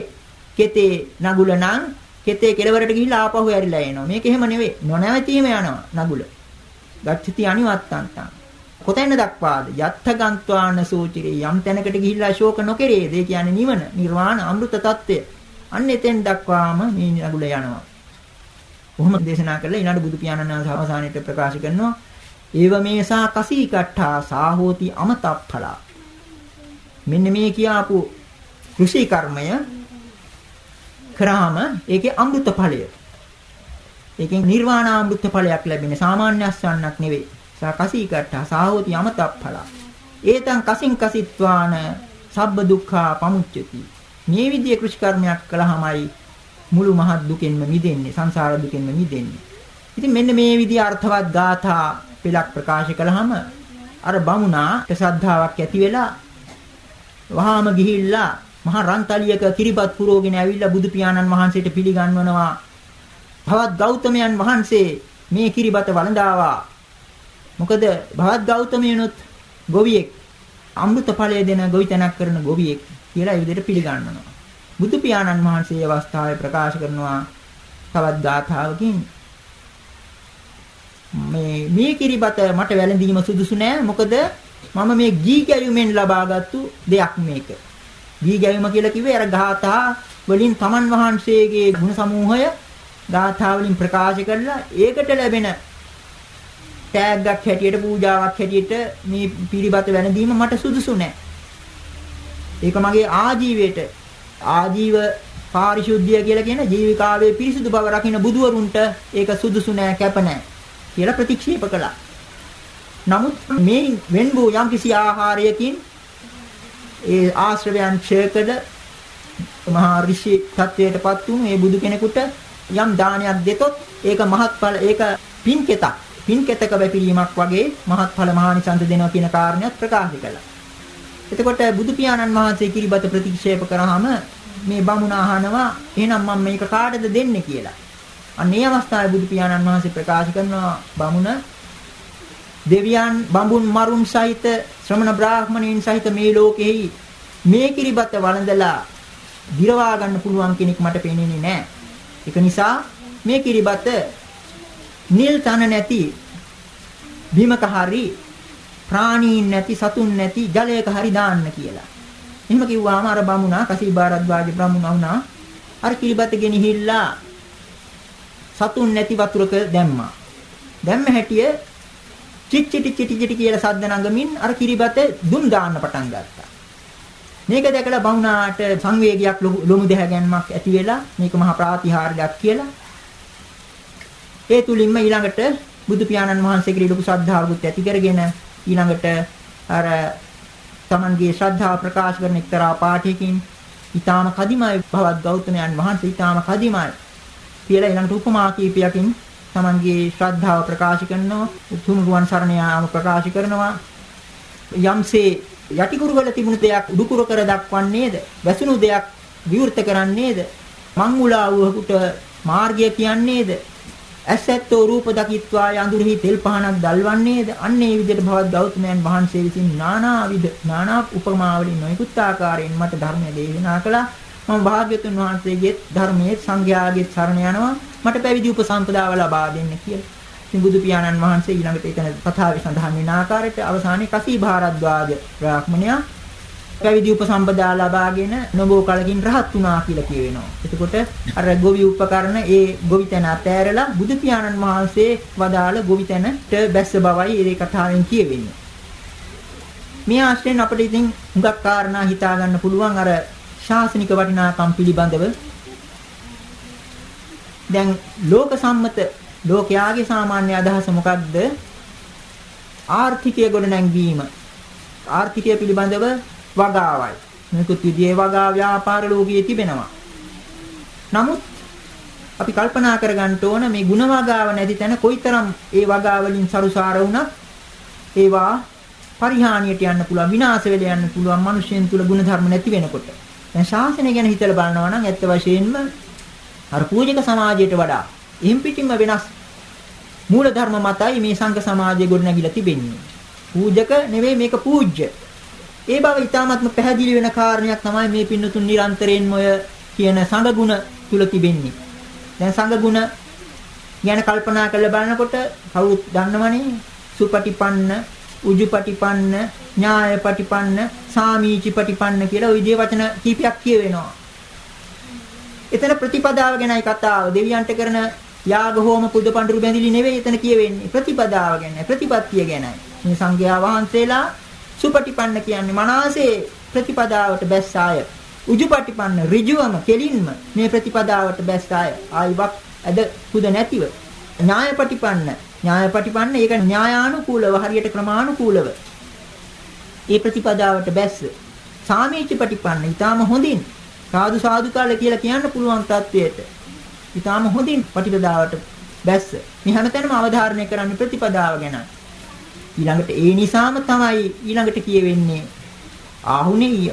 කෙතේ නගුල නම් කෙතේ කෙලවරට ගිහිල්ලා ආපහු ඇරිලා එනවා. මේක එහෙම නෙවෙයි. නොනැවතීම යනවා නගුල. ගච්ඡති අනිවත්තන්තං. කොතැන දක්වාද? යත්ථ ගන්්වාන සූචිරේ යම් තැනකට ගිහිල්ලා ශෝක නොකෙරේද? ඒ කියන්නේ නිවන, නිර්වාණ, අමෘත తත්වය. අන්න එතෙන් දක්වාම මේ නගුල යනවා. කොහොම දේශනා කරලා ඊළඟ බුදු පියාණන් වහන්සේ අවසානයේ ප්‍රකාශ කරනවා ඒව මේසා කසී කට්ටා සාහෝති අමතප්පලා මෙන්න මේ කියාපු කෘෂි කර්මය කරාම ඒකේ අමෘත ඵලය. ඒකෙන් නිර්වාණ අමෘත ඵලයක් ලැබෙන්නේ සාමාන්‍ය අස්වන්නක් නෙවෙයි. කසී කට්ඨා සාහෝති යමතප්ඵලා ඒතං කසින් කසිත්වාන සබ්බ දුක්ඛා පමුච්චති මේ විදිය කෘෂි කර්මයක් කළාමයි මුළු මහත් දුකෙන්ම මිදෙන්නේ සංසාර දුකෙන්ම මිදෙන්නේ. ඉතින් මෙන්න මේ විදිය අර්ථවත් ගාථා පෙළක් ප්‍රකාශ කළාම අර බමුණාට ශ්‍රද්ධාවක් ඇති වෙලා වහාම ගිහිල්ලා මහා රන්තලියක කිරිබත් පුරෝගෙන ඇවිල්ලා බුදු පියාණන් වහන්සේට පිළිගන්වනවා භවත් ගෞතමයන් වහන්සේ මේ කිරිබත වළඳාවා මොකද භවත් ගෞතමයනොත් ගොවියෙක් අමෘත ඵලය දෙන ගොවිතැනක් කරන ගොවියෙක් කියලා ඒ විදිහට පිළිගන්නවා. බුදු පියාණන් වහන්සේ අවස්ථාවේ ප්‍රකාශ කරනවා තවත් ගාථාවකින් මේ මේ කිරිබත මට වැළඳීම සුදුසු නෑ මොකද මම මේ ගී ගැයුමෙන් ලබාගත්තු දෙයක් මේක. ගී ගැයුම කියලා කිව්වේ අර ගාථා වලින් තමන් වහන්සේගේ ගුණ සමූහය ගාථා වලින් ප්‍රකාශ කරලා ඒකට ලැබෙන තෑග්ගක් හැටියට පූජාවක් හැටියට මේ පිරිබත වැළඳීම මට සුදුසු නෑ. ඒක මගේ ආජීවයට ආජීව පාරිශුද්ධිය කියලා කියන ජීවිකාවේ පිරිසුදු බව රකින්න බුදුවරුන්ට ඒක සුදුසු නෑ කැප නෑ කියලා ප්‍රතික්ෂේප කළා. නමුත් මේ වෙන්බෝ යම්කිසි ආහාරයකින් ඒ ආශ්‍රවයන් ඡේකද මහා ඍෂි තත්වයටපත් වුණු මේ බුදු කෙනෙකුට යම් දානයක් දෙතොත් ඒක මහත්ඵල ඒක පින්කෙතක් පින්කෙතක වැපිරීමක් වගේ මහත්ඵල මහානිසංස දෙනවා කියන කාරණයක් ප්‍රකාශ කළා. එතකොට බුදු පියාණන් වහන්සේ කිරිබත ප්‍රතික්ෂේප කරාම මේ බමුණ අහනවා එහෙනම් මම මේක කාටද දෙන්නේ කියලා. අන්න ඒ අවස්ථාවේ බුදු පියාණන් වහන්සේ ප්‍රකාශ කරනවා බමුණ දෙවියන් බඹුන් මරුන් සහිත ශ්‍රමණ බ්‍රාහ්මණයින් සහිත මේ ලෝකෙහි මේ කිරිබත වළඳලා දිරවා ගන්න පුළුවන් කෙනෙක් මට පේන්නේ නැහැ. ඒක නිසා මේ කිරිබත නිල් තන නැති බිමක හරි ප්‍රාණීන් නැති සතුන් නැති ජලයක හරි දාන්න කියලා. එහෙම කිව්වාම අර බමුණා කසීබාරද්වාජ බමුණා වුණා. අර කිරිබත ගෙනහිල්ලා සතුන් නැති වතුරක දැම්මා. දැම්ම හැටිය චිච්චිටි චිටිචිටි කියලා සද්ද නගමින් අර කිරිබත දුම් දාන්න පටන් ගත්තා. මේක දැකලා බමුණාට සංවේගයක් ලොමු දෙහැගැන්මක් ඇති වෙලා මේක මහා ප්‍රාතිහාර්යයක් කියලා ඒ තුලින්ම ඊළඟට බුදු පියාණන් වහන්සේගේ ලොකු ශ්‍රද්ධාවකුත් ඇති කරගෙන ඊළඟට අර තමන්ගේ ශ්‍රද්ධාව ප්‍රකාශ කරන එක්තරා පාඨයකින් ඊටාම කදිමයි භවත් ගෞතමයන් වහන්සේ ඊටාම කදිමයි කියලා ඊළඟට උපමා කීපයකින් තමන්ගේ ශ්‍රද්ධාව ප්‍රකාශ කරනවා උතුම් ගුවන් සරණ යාම ප්‍රකාශ කරනවා. යම්සේ යටිකුරු වල තිබුණු දෙයක් උඩුකුර කර දක්වන්නේද? වැසුණු දෙයක් විවෘත කරන්නේද? මං උලා වූහුට මාර්ගය කියන්නේද? ඇසැත්තෝ රූප දකිත්වා යඳුරෙහි තෙල් පහනක් දල්වන්නේද? අන්න ඒ විදිහට භවත් ගෞතමයන් වහන්සේ විසින් නානාවිද නානා උපමා වලින් නොයෙකුත් ආකාරයෙන් මට ධර්මය දේශනා කළා. මම භාග්‍යතුන් වහන්සේගේ ධර්මයේ සංඝයාගේ සරණ යනවා. මට පැවිදි උපසම්පදාව ලබා දෙන්න කියලා. ඉතින් බුදු පියාණන් වහන්සේ ඊළඟට එතන කතාවේ සඳහන් වෙන ආකාරයට අවසානයේ කසී භාරද්වාජ බ්‍රාහ්මණයා පැවිදි උපසම්පදා ලබාගෙන නොබෝ කලකින් රහත් වුණා කියලා කියවෙනවා. එතකොට අර ගොවි උපකරණ ඒ ගොවිතැන අතෑරලා බුදු පියාණන් වහන්සේ වදාළ ගොවිතැනට බැස්ස බවයි ඒ කතාවෙන් කියවෙන්නේ. මේ ආශ්‍රයෙන් අපිට ඉතින් හුඟක් කාරණා හිතා ගන්න පුළුවන් අර ශාසනික වටිනාකම් පිළිබඳව. දැන් ලෝක සම්මත ලෝකයාගේ සාමාන්‍ය අදහස මොකක්ද? ආර්ථිකය ගොඩනැංවීම. ආර්ථිකය පිළිබඳව වගාවයි. මේකුත් විදිහේ වගා ව්‍යාපාර ලෝකයේ තිබෙනවා. නමුත් අපි කල්පනා කරගන්න ඕන මේ ಗುಣ වගාව නැති තැන කොයිතරම් ඒ වගා වලින් සරුසාර වුණත් ඒවා පරිහානියට යන්න පුළුවන් විනාශ වෙලා යන්න පුළුවන් මිනිසෙන් තුල ගුණ ධර්ම නැති වෙනකොට. දැන් ශාසනය ගැන හිතලා බලනවා නම් ඇත්ත වශයෙන්ම අර පූජක සමාජයට වඩා එම් පිටින්ම වෙනස් මූල ධර්ම මතයි මේ සංඝ සමාජය ගොඩනැගිලා තිබෙන්නේ. පූජක නෙවෙයි මේක පූජ්‍ය. ඒ බව ඊටාත්ම පැහැදිලි වෙන කාරණයක් තමයි මේ පින්නතුන් නිරන්තරයෙන්ම ඔය කියන සංගුණ තුල තිබෙන්නේ. දැන් සංගුණ ගැන කල්පනා කරලා බලනකොට කවුරුත් දන්නවනේ සුපටිපන්න, උජුපටිපන්න, ඥායපටිපන්න, සාමීචිපටිපන්න කියලා ওই විදිහේ වචන කීපයක් කියවෙනවා. එතන ප්‍රතිපදාව ගැනයි කතාව. දෙවියන්ට කරන යාග හෝම පුද පඬුරු බැඳිලි නෙවෙයි එතන කියවෙන්නේ. ප්‍රතිපදාව ගැන, ප්‍රතිපත්තිය ගැනයි. මේ සංඝයා වහන්සේලා සුපටිපන්න කියන්නේ මනසේ ප්‍රතිපදාවට බැස්ස අය. උජුපටිපන්න ඍජුවම කෙලින්ම මේ ප්‍රතිපදාවට බැස්ස අය. ආයිවක් අද පුද නැතිව. ඥායපටිපන්න ඥායපටිපන්න ඒක න්‍යායානුකූලව හරියට ක්‍රමානුකූලව. ඒ ප්‍රතිපදාවට බැස්ස. සාමීචපටිපන්න ඊටාම හොඳින් සාදු සාදු කාලේ කියලා කියන්න පුළුවන් තත්වයට. ඊටාම හොඳින් ප්‍රතිපදාවට බැස්ස. මේ හැමතැනම අවධාරණය කරන්න ප්‍රතිපදාව ගැනයි. ඊළඟට ඒ නිසාම තමයි ඊළඟට කියවෙන්නේ ආහුනේය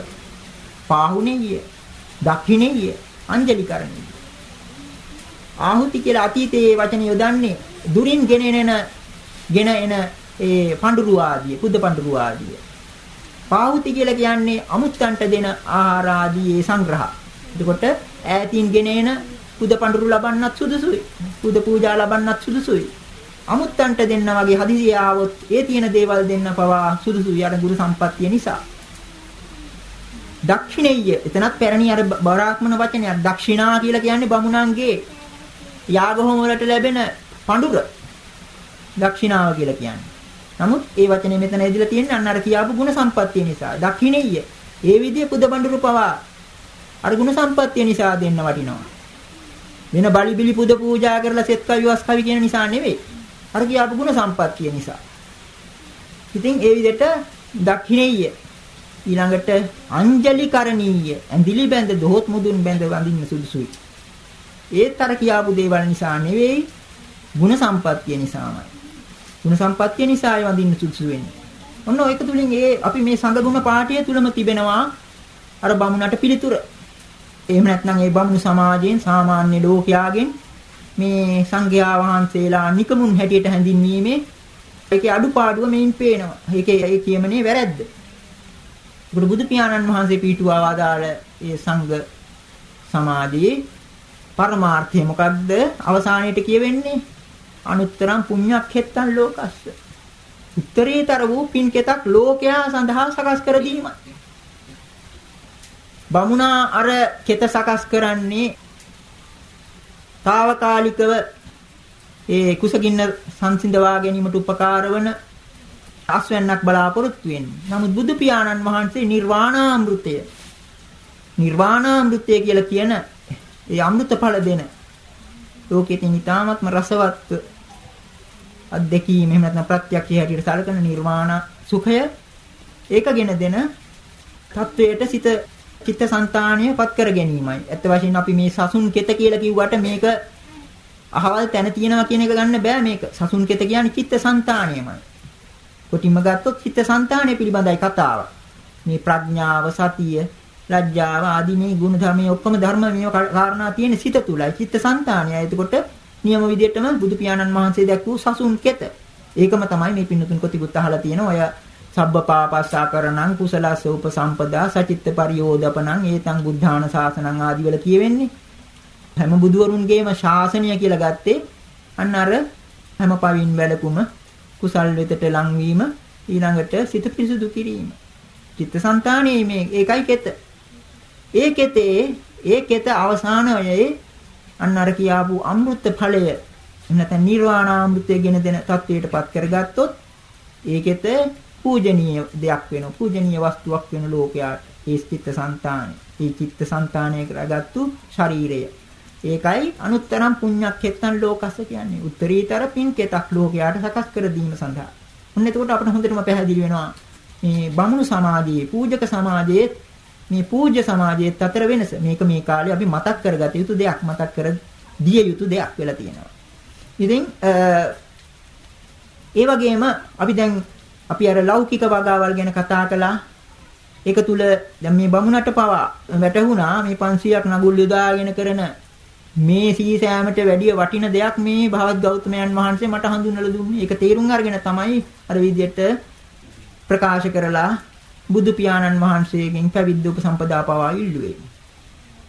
පාහුනේය දක්ඛිනේය අංජලිකරණය ආහුති කියලා අතීතයේ වචන යොදන්නේ දුරින් ගෙනෙන ගෙන එන ඒ පඬුරු ආදිය කුද්ද පඬුරු ආදිය. පාහුති කියලා කියන්නේ අමුත්තන්ට දෙන ආහාර ආදී ඒ සංග්‍රහ. එතකොට ඈතින් ගෙන එන කුද පඬුරු ලබන්නත් සුදුසුයි. කුද පූජා ලබන්නත් සුදුසුයි. අමුත්තන්ට දෙන්න වගේ හදිසිය ආවොත් ඒ තියෙන දේවල් දෙන්න පවා සුදුසුයි අර ගුරු සම්පත්තිය නිසා. දක්ෂිණෙය්‍ය එතනත් පැරණි අර බරාක්මන වචනයක් දක්ෂිනා කියලා කියන්නේ බමුණන්ගේ යාගහෝම වලට ලැබෙන පඬුර. දක්ෂිනාව කියලා කියන්නේ. නමුත් ඒ වචනේ මෙතන ඇදලා තියෙන්නේ අන්න අර කියාපු ගුණ සම්පත්තිය නිසා. දක්ෂිණෙය්‍ය. ඒ විදිය පුද පඬුරු පවා අර ගුණ සම්පත්තිය නිසා දෙන්න වටිනවා. වෙන බලි බිලි පුද පූජා කරලා සෙත් කවි වස් කවි කියන නිසා නෙවෙයි. අර කියාපු ගුණ සම්පත්තිය නිසා. ඉතින් ඒ විදිහට දක්ෂිනේය ඊළඟට අංජලිකරණීය ඇඳිලි බැඳ දොහොත් මුදුන් බැඳ වඳින්න සුදුසුයි. ඒත් අර කියාපු දේවල් නිසා නෙවෙයි ගුණ සම්පත්තිය නිසාමයි. ගුණ සම්පත්තිය නිසා ඒ වඳින්න සුදුසු වෙන්නේ. ඔන්න ඒක තුලින් ඒ අපි මේ සංගුණ පාඨය තුලම තිබෙනවා අර බමුණට පිළිතුර. එහෙම නැත්නම් ඒ බමුණු සමාජයෙන් සාමාන්‍ය ලෝකයාගෙන් මේ සංඝයා වහන්සේලා නිකමුන් හැටියට හැඳින්වීමේ ඒකේ අඩුපාඩුව මෙයින් පේනවා. ඒකේ ඒ කියමනේ වැරැද්ද. ඒකට බුදු පියාණන් වහන්සේ පීඨුවා වදාළ ඒ සංඝ සමාධියේ පරමාර්ථය මොකක්ද? අවසානයේට කියවෙන්නේ අනුත්තරං පුඤ්ඤක්ඛෙත්තං ලෝකස්ස. උත්තරීතර වූ පින්කෙතක් ලෝකයා සඳහා සකස් කර දීමයි. බමුණා අර කෙත සකස් කරන්නේ తాවකාලිකව ඒ කුසගින්න සංසිඳවා ගැනීමට උපකාර වන ආස්වැන්නක් බලාපොරොත්තු වෙන්නේ. නමුත් බුදු පියාණන් වහන්සේ නිර්වාණාමෘතය නිර්වාණාමෘතය කියලා කියන ඒ අමෘත ඵල දෙන ලෝකයේ තියෙන ඊ타ත්ම රසවත් අත්දැකීම එහෙම නැත්නම් ප්‍රත්‍යක්ෂය හැටියට සැලකෙන නිර්වාණ සුඛය ඒකගෙන දෙන තත්වයට සිත චිත්තසංතානය පත් කර ගැනීමයි. ඇත්ත වශයෙන්ම අපි මේ සසුන් කෙත කියලා කිව්වට මේක අහවල් තැන තියනවා කියන එක ගන්න බෑ මේක. සසුන් කෙත කියන්නේ චිත්තසංතානයමයි. කොටිම ගත්තොත් චිත්තසංතානය පිළිබඳයි කතාව. මේ ප්‍රඥාව සතිය ලැජ්ජාව ආදී මේ ගුණ ධර්මයේ ඔක්කොම ධර්ම මේ කාරණා තියෙන සිත තුලයි. චිත්තසංතානයයි. එතකොට නියම විදිහටම බුදු පියාණන් වහන්සේ දැක්වූ සසුන් කෙත. ඒකම තමයි මේ පින්නතුන් කොටිකුත් අහලා තියෙන ඔය සබ්බ පාපස්සා කරණං කුසලස්ස උපසම්පදා සචිත්ත පරියෝදපණං ඒතං බුද්ධාන ශාසනං ආදී වල කියවෙන්නේ. හැම බුදුවරුන්ගේම ශාසනය කියලා ගත්තේ අන්න අර හැම පවින් වැළකුම කුසල් වෙතට ලංවීම ඊළඟට සිත පිරිසුදු කිරීම. චිත්තසංතානයේ මේ ඒකයි කෙත. ඒ කෙතේ ඒ කෙත අවසානයේ අන්න අර කියාපු අමෘත ඵලය නැත්නම් නිර්වාණාමෘතය ගෙන දෙන තත්වයටපත් කරගත්තොත් ඒකෙත පූජනීය දෙයක් වෙනවා. පූජනීය වස්තුවක් වෙන ලෝකයාට. ඒ චිත්තසංතානය. ඒ චිත්තසංතානය කරගත්තු ශරීරය. ඒකයි අනුත්තරම් පුඤ්ඤක්ඛෙත්තන් ලෝකස්ස කියන්නේ. උත්තරීතර පින් කෙතක් ලෝකයාට සකස් කර දීම සඳහා. ඔන්න එතකොට අපිට හොඳටම පැහැදිලි වෙනවා මේ බමුණු සමාජයේ පූජක සමාජයේ මේ පූජ්‍ය සමාජයේත් අතර වෙනස. මේක මේ කාලේ අපි මතක් කරගත යුතු දෙයක්, මතක් කර දිය යුතු දෙයක් වෙලා තියෙනවා. ඉතින් ඒ වගේම අපි දැන් අපි අර ලෞකික වගාවල් ගැන කතා කළා. ඒක තුල දැන් මේ බමුණට පවා වැටහුණා මේ 500ක් නගුල් යොදාගෙන කරන මේ සීසෑමට වැඩිය වටින දෙයක් මේ භවත් ගෞතමයන් වහන්සේ මට හඳුන්වලා දුන්නේ. ඒක තේරුම් අරගෙන තමයි අර විදිහට ප්‍රකාශ කරලා බුදු පියාණන් වහන්සේගෙන් පැවිද්ද උපසම්පදා පවා ඉල්ලුවේ.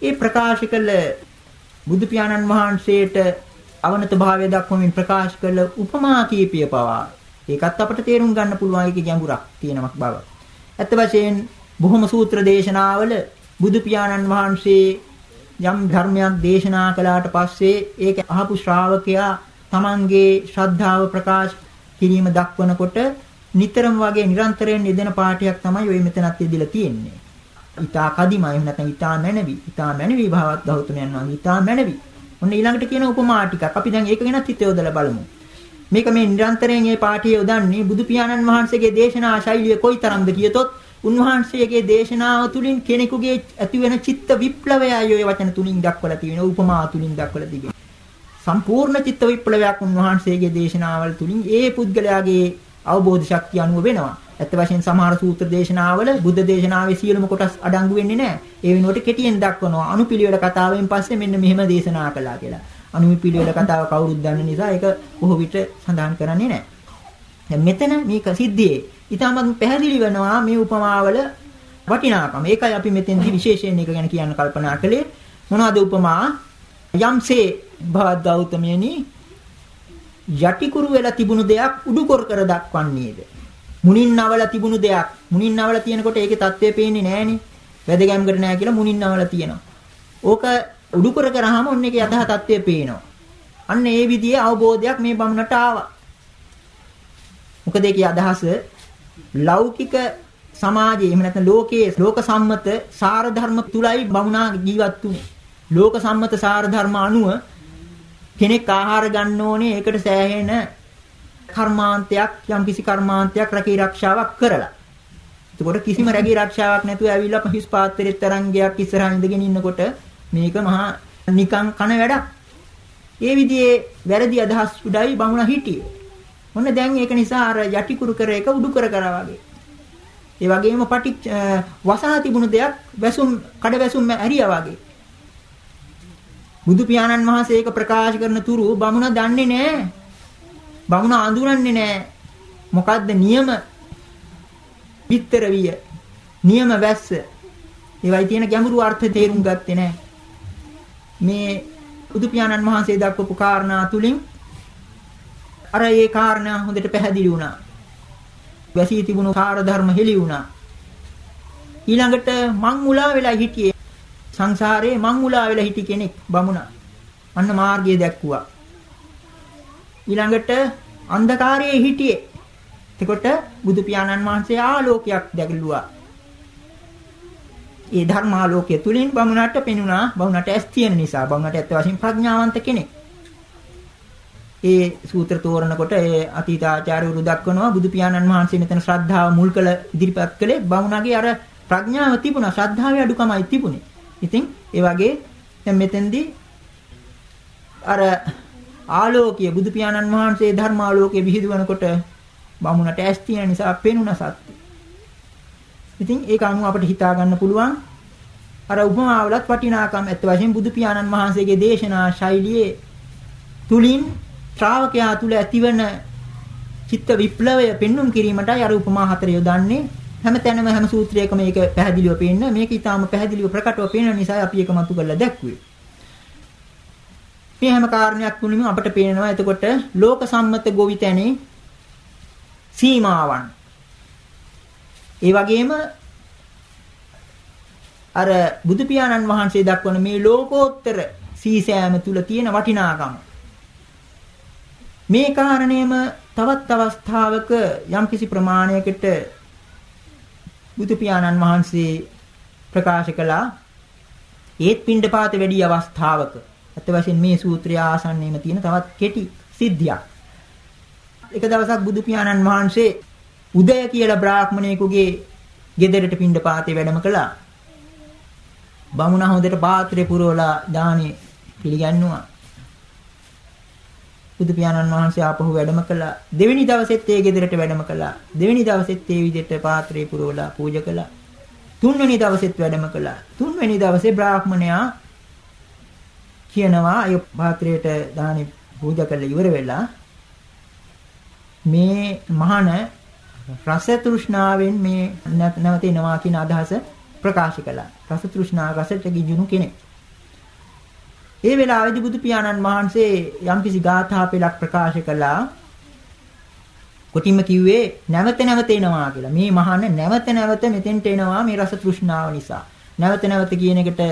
ඒ ප්‍රකාශ කළ බුදු පියාණන් වහන්සේට අවනත භාවය දක්වමින් ප්‍රකාශ කළ උපමා කීපය පවා ඒකත් අපිට තේරුම් ගන්න පුළුවන් එකේ ගැඹුරක් තියෙනවක් බව. ඇත්ත වශයෙන් බොහොම සූත්‍ර දේශනාවල බුදු පියාණන් වහන්සේ යම් ධර්මයක් දේශනා කළාට පස්සේ ඒක අහපු ශ්‍රාවකයා තමන්ගේ ශ්‍රද්ධාව ප්‍රකාශ කිරීම දක්වනකොට නිතරම වගේ නිරන්තරයෙන් යෙදෙන පාඩයක් තමයි ඔය මෙතනත් යෙදিলা තියෙන්නේ. ඊතා කදිමයි එහෙම නැත්නම් ඊතා මැනවි. ඊතා මැනවි භාවත් ගෞතමයන් වහන්සේ ඊතා මැනවි. ඔන්න ඊළඟට කියන උපමා ටිකක්. අපි දැන් ඒක ගැනත් හිත යොදලා බලමු. මේක මේ නිරන්තරයෙන් මේ පාඨය යොදන්නේ බුදු පියාණන් වහන්සේගේ දේශනා ශෛලිය කොයිතරම්ද කියතොත් උන්වහන්සේගේ දේශනාව තුලින් කෙනෙකුගේ ඇති වෙන චිත්ත විප්ලවයයි ඔය වචන තුලින් දක්වලා තියෙන උපමා තුලින් දක්වලා තිබෙනවා. සම්පූර්ණ චිත්ත විප්ලවයක් උන්වහන්සේගේ දේශනාවල් තුලින් ඒ පුද්ගලයාගේ අවබෝධ ශක්තිය අනුව වෙනවා. ඇත්ත වශයෙන් සමහර සූත්‍ර දේශනාවල බුද්ධ දේශනාවේ සියලුම කොටස් අඩංගු වෙන්නේ නැහැ. ඒ වෙනුවට කෙටියෙන් දක්වනවා. අනුපිළිවෙල කතාවෙන් පස්සේ මෙන්න මෙහෙම දේශනා කළා කියලා. අනුපිළිවෙල කතාව කවුරුත් දන්න නිසා ඒක බොහෝ විට සඳහන් කරන්නේ නැහැ. දැන් මෙතන මේක සිද්ධියේ ඊටමත් පැහැදිලි වෙනවා මේ උපමාවල වටිනාකම. ඒකයි අපි මෙතෙන්දි විශේෂයෙන් එක ගැන කියන්න කල්පනා කළේ. මොනවද උපමා? යම්සේ භවත් ගෞතමයනි යටිකුරු වෙලා තිබුණු දෙයක් උඩුකොර කර දක්වන්නේද? මුණින් නවල තිබුණු දෙයක් මුණින් නවල තියෙනකොට ඒකේ தත්ත්වය පේන්නේ නැහනේ. වැදගැම්කට නැහැ කියලා මුණින් නවල තියෙනවා. ඕක උඩුකොර කරාම ඔන්න ඒකේ යථා තත්ත්වය පේනවා. අන්න ඒ විදිහේ අවබෝධයක් මේ බමුණට ආවා. මොකද ඒකේ අදහස ලෞකික සමාජයේ එහෙම නැත්නම් ලෝකයේ ලෝක සම්මත සාර ධර්ම තුලයි බමුණා ජීවත් වුනේ. ලෝක සම්මත සාර ධර්ම අනුව කෙනෙක් ආහාර ගන්න ඕනේ ඒකට සෑහෙන කර්මාන්තයක් යම්කිසි කර්මාන්තයක් රැකී ආරක්ෂාවක් කරලා. එතකොට කිසිම රැකී ආරක්ෂාවක් නැතුව ඇවිල්ලා හිස් පාත්‍රෙත් තරංගයක් ඉස්සරහින් ඉඳගෙන ඉන්නකොට මේක මහා නිකන් කන වැඩක්. ඒ විදිහේ වැරදි අදහස් උඩයි බමුණ හිටියේ. මොන දැන් ඒක නිසා අර යටි කුරු කර එක උඩු කර කරා වගේ. ඒ වගේම පටි වසහා තිබුණු දෙයක් වැසුම් කඩ වැසුම් ඇරියා වගේ. බුදු පියාණන් වහන්සේ ඒක ප්‍රකාශ කරන තුරු බමුණ දන්නේ නැහැ. බමුණ අඳුරන්නේ නැහැ. මොකද්ද නියම පිටතර විය. නියම වැස්ස. ඒවයි තියෙන ගැඹුරු අර්ථ තේරුම් ගත්තේ නැහැ. මේ බුදු පියාණන් වහන්සේ දක්වපු කාරණා තුලින් අර ඒ කාරණා හොඳට පැහැදිලි වුණා. වැසී තිබුණු කාර ධර්ම හෙළි වුණා. ඊළඟට මං මුලා වෙලා හිටියේ සංසාරේ මං මුලා වෙලා හිටි කෙනෙක් බමුණා. අන්න මාර්ගය දැක්කුවා. ඊළඟට අන්ධකාරයේ හිටියේ. එතකොට බුදු පියාණන් වහන්සේ ආලෝකයක් දැකලුවා. ඒ ධර්මාලෝකය තුලින් බමුණට පෙනුණා බමුණට ඇස් තියෙන නිසා බමුණට ඇත්ත වශයෙන් ප්‍රඥාවන්ත කෙනෙක්. ඒ සූත්‍ර තෝරනකොට ඒ අතීත ආචාර්යවරු දක්වනවා බුදු පියාණන් වහන්සේ මෙතන ශ්‍රද්ධාව මුල් කළ ඉදිරිපත් කළේ බමුණගේ අර ප්‍රඥාව තිබුණා ශ්‍රද්ධාවේ අඩුකමයි තිබුණේ. ඉතින් ඒ වගේ දැන් මෙතෙන්දී අර ආලෝකය බුදු පියාණන් වහන්සේ ධර්මාලෝකයේ විහිදුවනකොට බමුණට ඇස් තියෙන නිසා පෙනුන සත්‍ය. ඉතින් ඒක අනුව අපිට හිතා ගන්න පුළුවන් අර උපමාවලත් වටිනාකම් ඇත්ත වශයෙන් බුදු පියාණන් වහන්සේගේ දේශනා ශෛලියේ තුලින් ශ්‍රාවකයා තුල ඇතිවන චිත්ත විප්ලවය පෙන්눔 කිරීමටයි අර උපමා හතර යොදන්නේ හැම තැනම හැම සූත්‍රයකම මේක පැහැදිලිව පේන්න මේක ඊටාම පැහැදිලිව ප්‍රකටව පේන නිසා අපි ඒක මතු කරලා දැක්ුවේ මේ හැම කාරණයක් තුලින්ම අපට පේනවා එතකොට ලෝක සම්මත ගොවිතැනේ සීමාවන්. ඒ වගේම අර බුදු පියාණන් වහන්සේ දක්වන මේ ලෝකෝත්තර සීසෑම තුල තියෙන වටිනාකම. මේ කාරණේම තවත් අවස්ථාවක යම්කිසි ප්‍රමාණයකට බුදු පියාණන් වහන්සේ ප්‍රකාශ කළා ඒත් පිණ්ඩපාත වැඩි අවස්ථාවක අත වශයෙන් මේ සූත්‍රය ආසන්නයේම තියෙන තවත් කෙටි සිද්ධියක්. එක දවසක් බුදු පියාණන් වහන්සේ උදය කියලා බ්‍රාහ්මණයෙකුගේ ගෙදරට පිණ්ඩපාතේ වැඩම කළා. බමුණා හොඳට පාත්‍රේ පුරවලා දානේ පිළිගන්නවා. බුදු පියාණන් වහන්සේ ආපහු වැඩම කළා. දෙවෙනි දවසෙත් ඒ ගෙදරට වැඩම කළා. දෙවෙනි දවසෙත් ඒ විදිහට පාත්‍රේ පුරවලා පූජා කළා. තුන්වෙනි දවසෙත් වැඩම කළා. තුන්වෙනි දවසේ බ්‍රාහ්මණයා කියනවා අය පාත්‍රයට දානි පූජා කරලා ඉවර වෙලා මේ මහාන රස තෘෂ්ණාවෙන් මේ නැවත එනවා කියන අදහස ප්‍රකාශ කළා. රස තෘෂ්ණා රසට ගිජුණු කෙනෙක්. ඒ වෙලාවේදී බුදු පියාණන් වහන්සේ යම්කිසි ගාථා පෙළක් ප්‍රකාශ කළා. කොටින්ම කිව්වේ නැවත නැවත එනවා කියලා. මේ මහාන නැවත නැවත මෙතෙන්ට එනවා මේ රස තෘෂ්ණාව නිසා. නැවත නැවත කියන එකට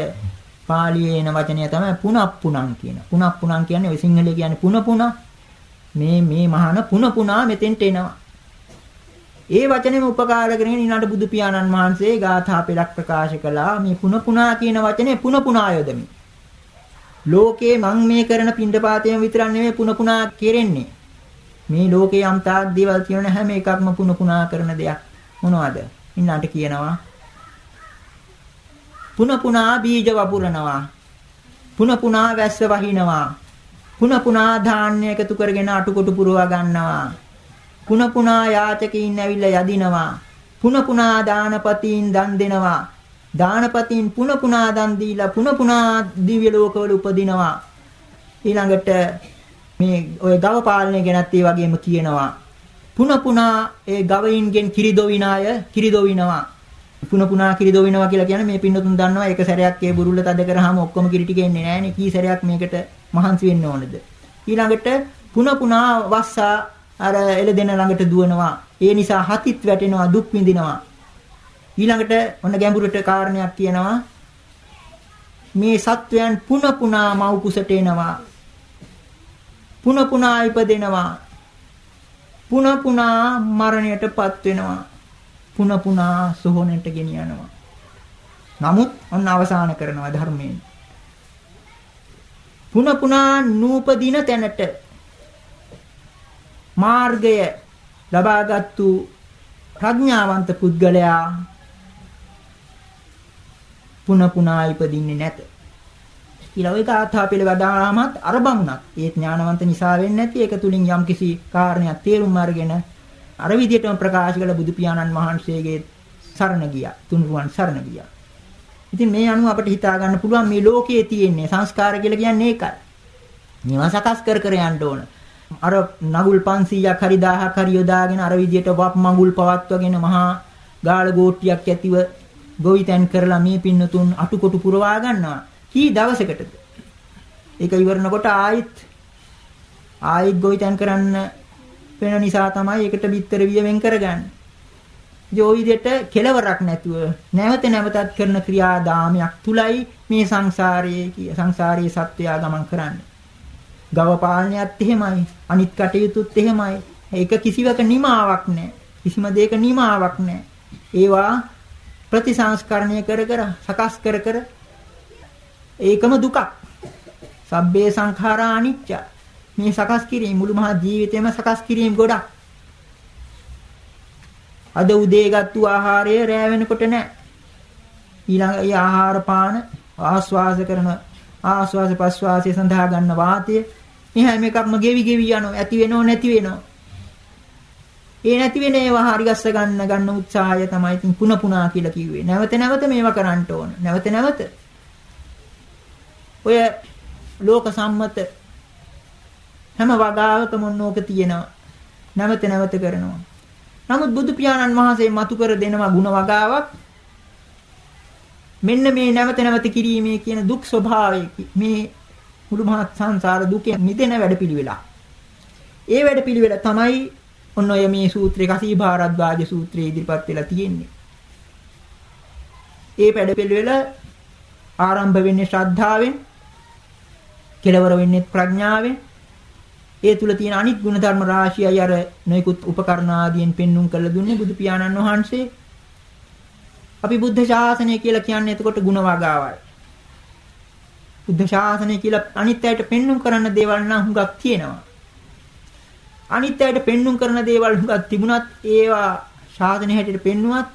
පාලියේ එන වචනය තමයි පුනප්පුණං කියන. පුනප්පුණං කියන්නේ ඔය සිංහලයේ කියන්නේ පුන පුන. මේ මේ මහාන පුන පුනා මෙතෙන්ට එනවා. ඒ වචනේම උපකාර කරගෙන ඊළඟ බුදු පියාණන් වහන්සේ ගාථා පෙළක් ප්‍රකාශ කළා. මේ පුන පුනා කියන වචනේ පුන පුනා යොදමි. ලෝකේ මං මේ කරන පින්ඩපාතයෙන් විතරක් නෙමෙයි පුන පුනා කෙරෙන්නේ. මේ ලෝකේ යම් තාක් දේවල් කියන හැම එකක්ම පුන පුනා කරන දෙයක්. මොනවද? ඊළඟට කියනවා පුන පුනා බීජ වපුරනවා. පුන පුනා වැස්ස වහිනවා. පුන පුනා ධාන්‍ය එකතු කරගෙන අටුකොටු පුරවා ගන්නවා. පුන පුනා යාචකයින් ඇවිල්ලා යදිනවා. පුන පුනා දානපතීන් දන් දෙනවා. දානපතීන් පුන පුනා දන් දීලා පුන පුනා දිව්‍ය ලෝකවල උපදිනවා. ඊළඟට මේ ඔය ගව පාලනය ගැනත් ඒ වගේම කියනවා. පුන පුනා ඒ ගවයින්ගෙන් කිරි දොවින අය කිරි දොවිනවා. පුන පුනා කිරි දොවිනවා කියලා කියන්නේ මේ පින්නතුන් දන්නවා එක සැරයක් ඒ බුරුල්ල තද කරාම ඔක්කොම කිරි ටික එන්නේ නැහනේ කී සැරයක් මේකට මහන්සි වෙන්න ඕනද ඊළඟට පුන පුනා වස්සා අර එළදෙන ළඟට දුවනවා ඒ නිසා හතිත් වැටෙනවා දුක් විඳිනවා ඊළඟට ඔන්න ගැඹුරට කාරණයක් කියනවා මේ සත්වයන් පුන පුනා මව් කුසට එනවා පුන පුනා ඉපදෙනවා පුන පුනා මරණයටපත් වෙනවා පුන පුනා සෝහනට ගෙනියනවා. නමුත් ඔන්න අවසාන කරනවා ධර්මයෙන්. පුන පුනා නූපදින තැනට මාර්ගය ලබාගත්තු ප්‍රඥාවන්ත පුද්ගලයා පුන පුනා ඉපදින්නේ නැත. කියලා ওই කාථා පිළිවදාමත් අරබමුණක් ඒ ඥානවන්ත නිසා වෙන්නේ නැති ඒක තුලින් යම්කිසි කාරණයක් තේරුම් අරගෙන අර විදිහටම ප්‍රකාශ කළ බුදු පියාණන් වහන්සේගේ සරණ ගියා. තුනුරුවන් සරණ ගියා. ඉතින් මේ අනුව අපිට හිතා ගන්න පුළුවන් මේ ලෝකයේ තියෙන්නේ සංස්කාර කියලා කියන්නේ ඒකයි. මේවා සකස් කර කර යන්න ඕන. අර නගුල් 500ක් හරි 1000ක් හරි යොදාගෙන අර විදිහට වප් මඟුල් පවත්වගෙන මහා ගාල ගෝට්ටියක් ඇතිව ගොවිතැන් කරලා මේ පින්නතුන් අටුකොටු පුරවා ගන්නවා. කී දවසකටද? ඒක ඉවරනකොට ආයිත් ආයිත් ගොවිතැන් කරන්න වෙන නිසා තමයි ඒකට බිත්තර විය වෙන් කරගන්නේ. ඒ විදිහට කෙලවරක් නැතුව නැවත නැවතත් කරන ක්‍රියාදාමයක් තුලයි මේ සංසාරයේ කිය සංසාරයේ සත්‍යය ගමන් කරන්නේ. ගව පාලනයත් එහෙමයි අනිත් කටයුතුත් එහෙමයි. ඒක කිසිවක නිමාවක් නැහැ. කිසිම දෙයක නිමාවක් නැහැ. ඒවා ප්‍රතිසංස්කරණය කර කර සකස් කර කර ඒකම දුකක්. සබ්බේ සංඛාරා අනිච්ච. මේ සකස් කිරීම මුළු මහා ජීවිතේම සකස් කිරීම ගොඩක්. අද උදේ ගත්තු ආහාරය රෑ වෙනකොට නෑ. ඊළඟ ඒ ආහාර පාන ආස්වාස කරන ආස්වාස ප්‍රස්වාසය සඳහා ගන්න වාතය මේ හැම එකක්ම ගෙවි ගෙවි යනවා ඇති වෙනව නැති වෙනව ඒ නැති වෙන ඒවා හරි ගස්ස ගන්න ගන්න උත්සාහය තමයි ඉතින් පුන පුනා කියලා කිව්වේ. නැවත නැවත මේවා කරන්න ඕන. නැවත නැවත. ඔය ලෝක සම්මත හැම වගාවකම ඕක තියෙනවා. නැවත නැවත කරනවා. නමුත් බුදු පියාණන් වහන්සේ මතු කර දෙනවා ಗುಣ වගාවක්. මෙන්න මේ නැවත නැවත කිරීමේ කියන දුක් ස්වභාවය මේ මුළු මහත් සංසාර දුකෙන් මිදෙන වැඩපිළිවෙල. ඒ වැඩපිළිවෙල තමයි ඔන්න ඔය මේ සූත්‍රය කසී භාරද්වාජ සූත්‍රය ඉදිරිපත් වෙලා තියෙන්නේ. ඒ පැඩපිළිවෙල ආරම්භ වෙන්නේ ශ්‍රද්ධාවෙන් කෙලවර වෙන්නේ ප්‍රඥාවෙන් ඒ තුල තියෙන අනිත් ಗುಣධර්ම රාශියයි අර නොයෙකුත් උපකරණ ආදියෙන් පෙන්눔 කරලා දුන්නේ බුදු පියාණන් වහන්සේ. අපි බුද්ධ ශාසනය කියලා කියන්නේ එතකොට ಗುಣ වගාවයි. බුද්ධ ශාසනය කියලා අනිත් අයට පෙන්눔 කරන්න දේවල් නම් හුඟක් තියෙනවා. අනිත් අයට පෙන්눔 කරන දේවල් හුඟක් තිබුණත් ඒවා සාධන හැටියට පෙන්නුවත්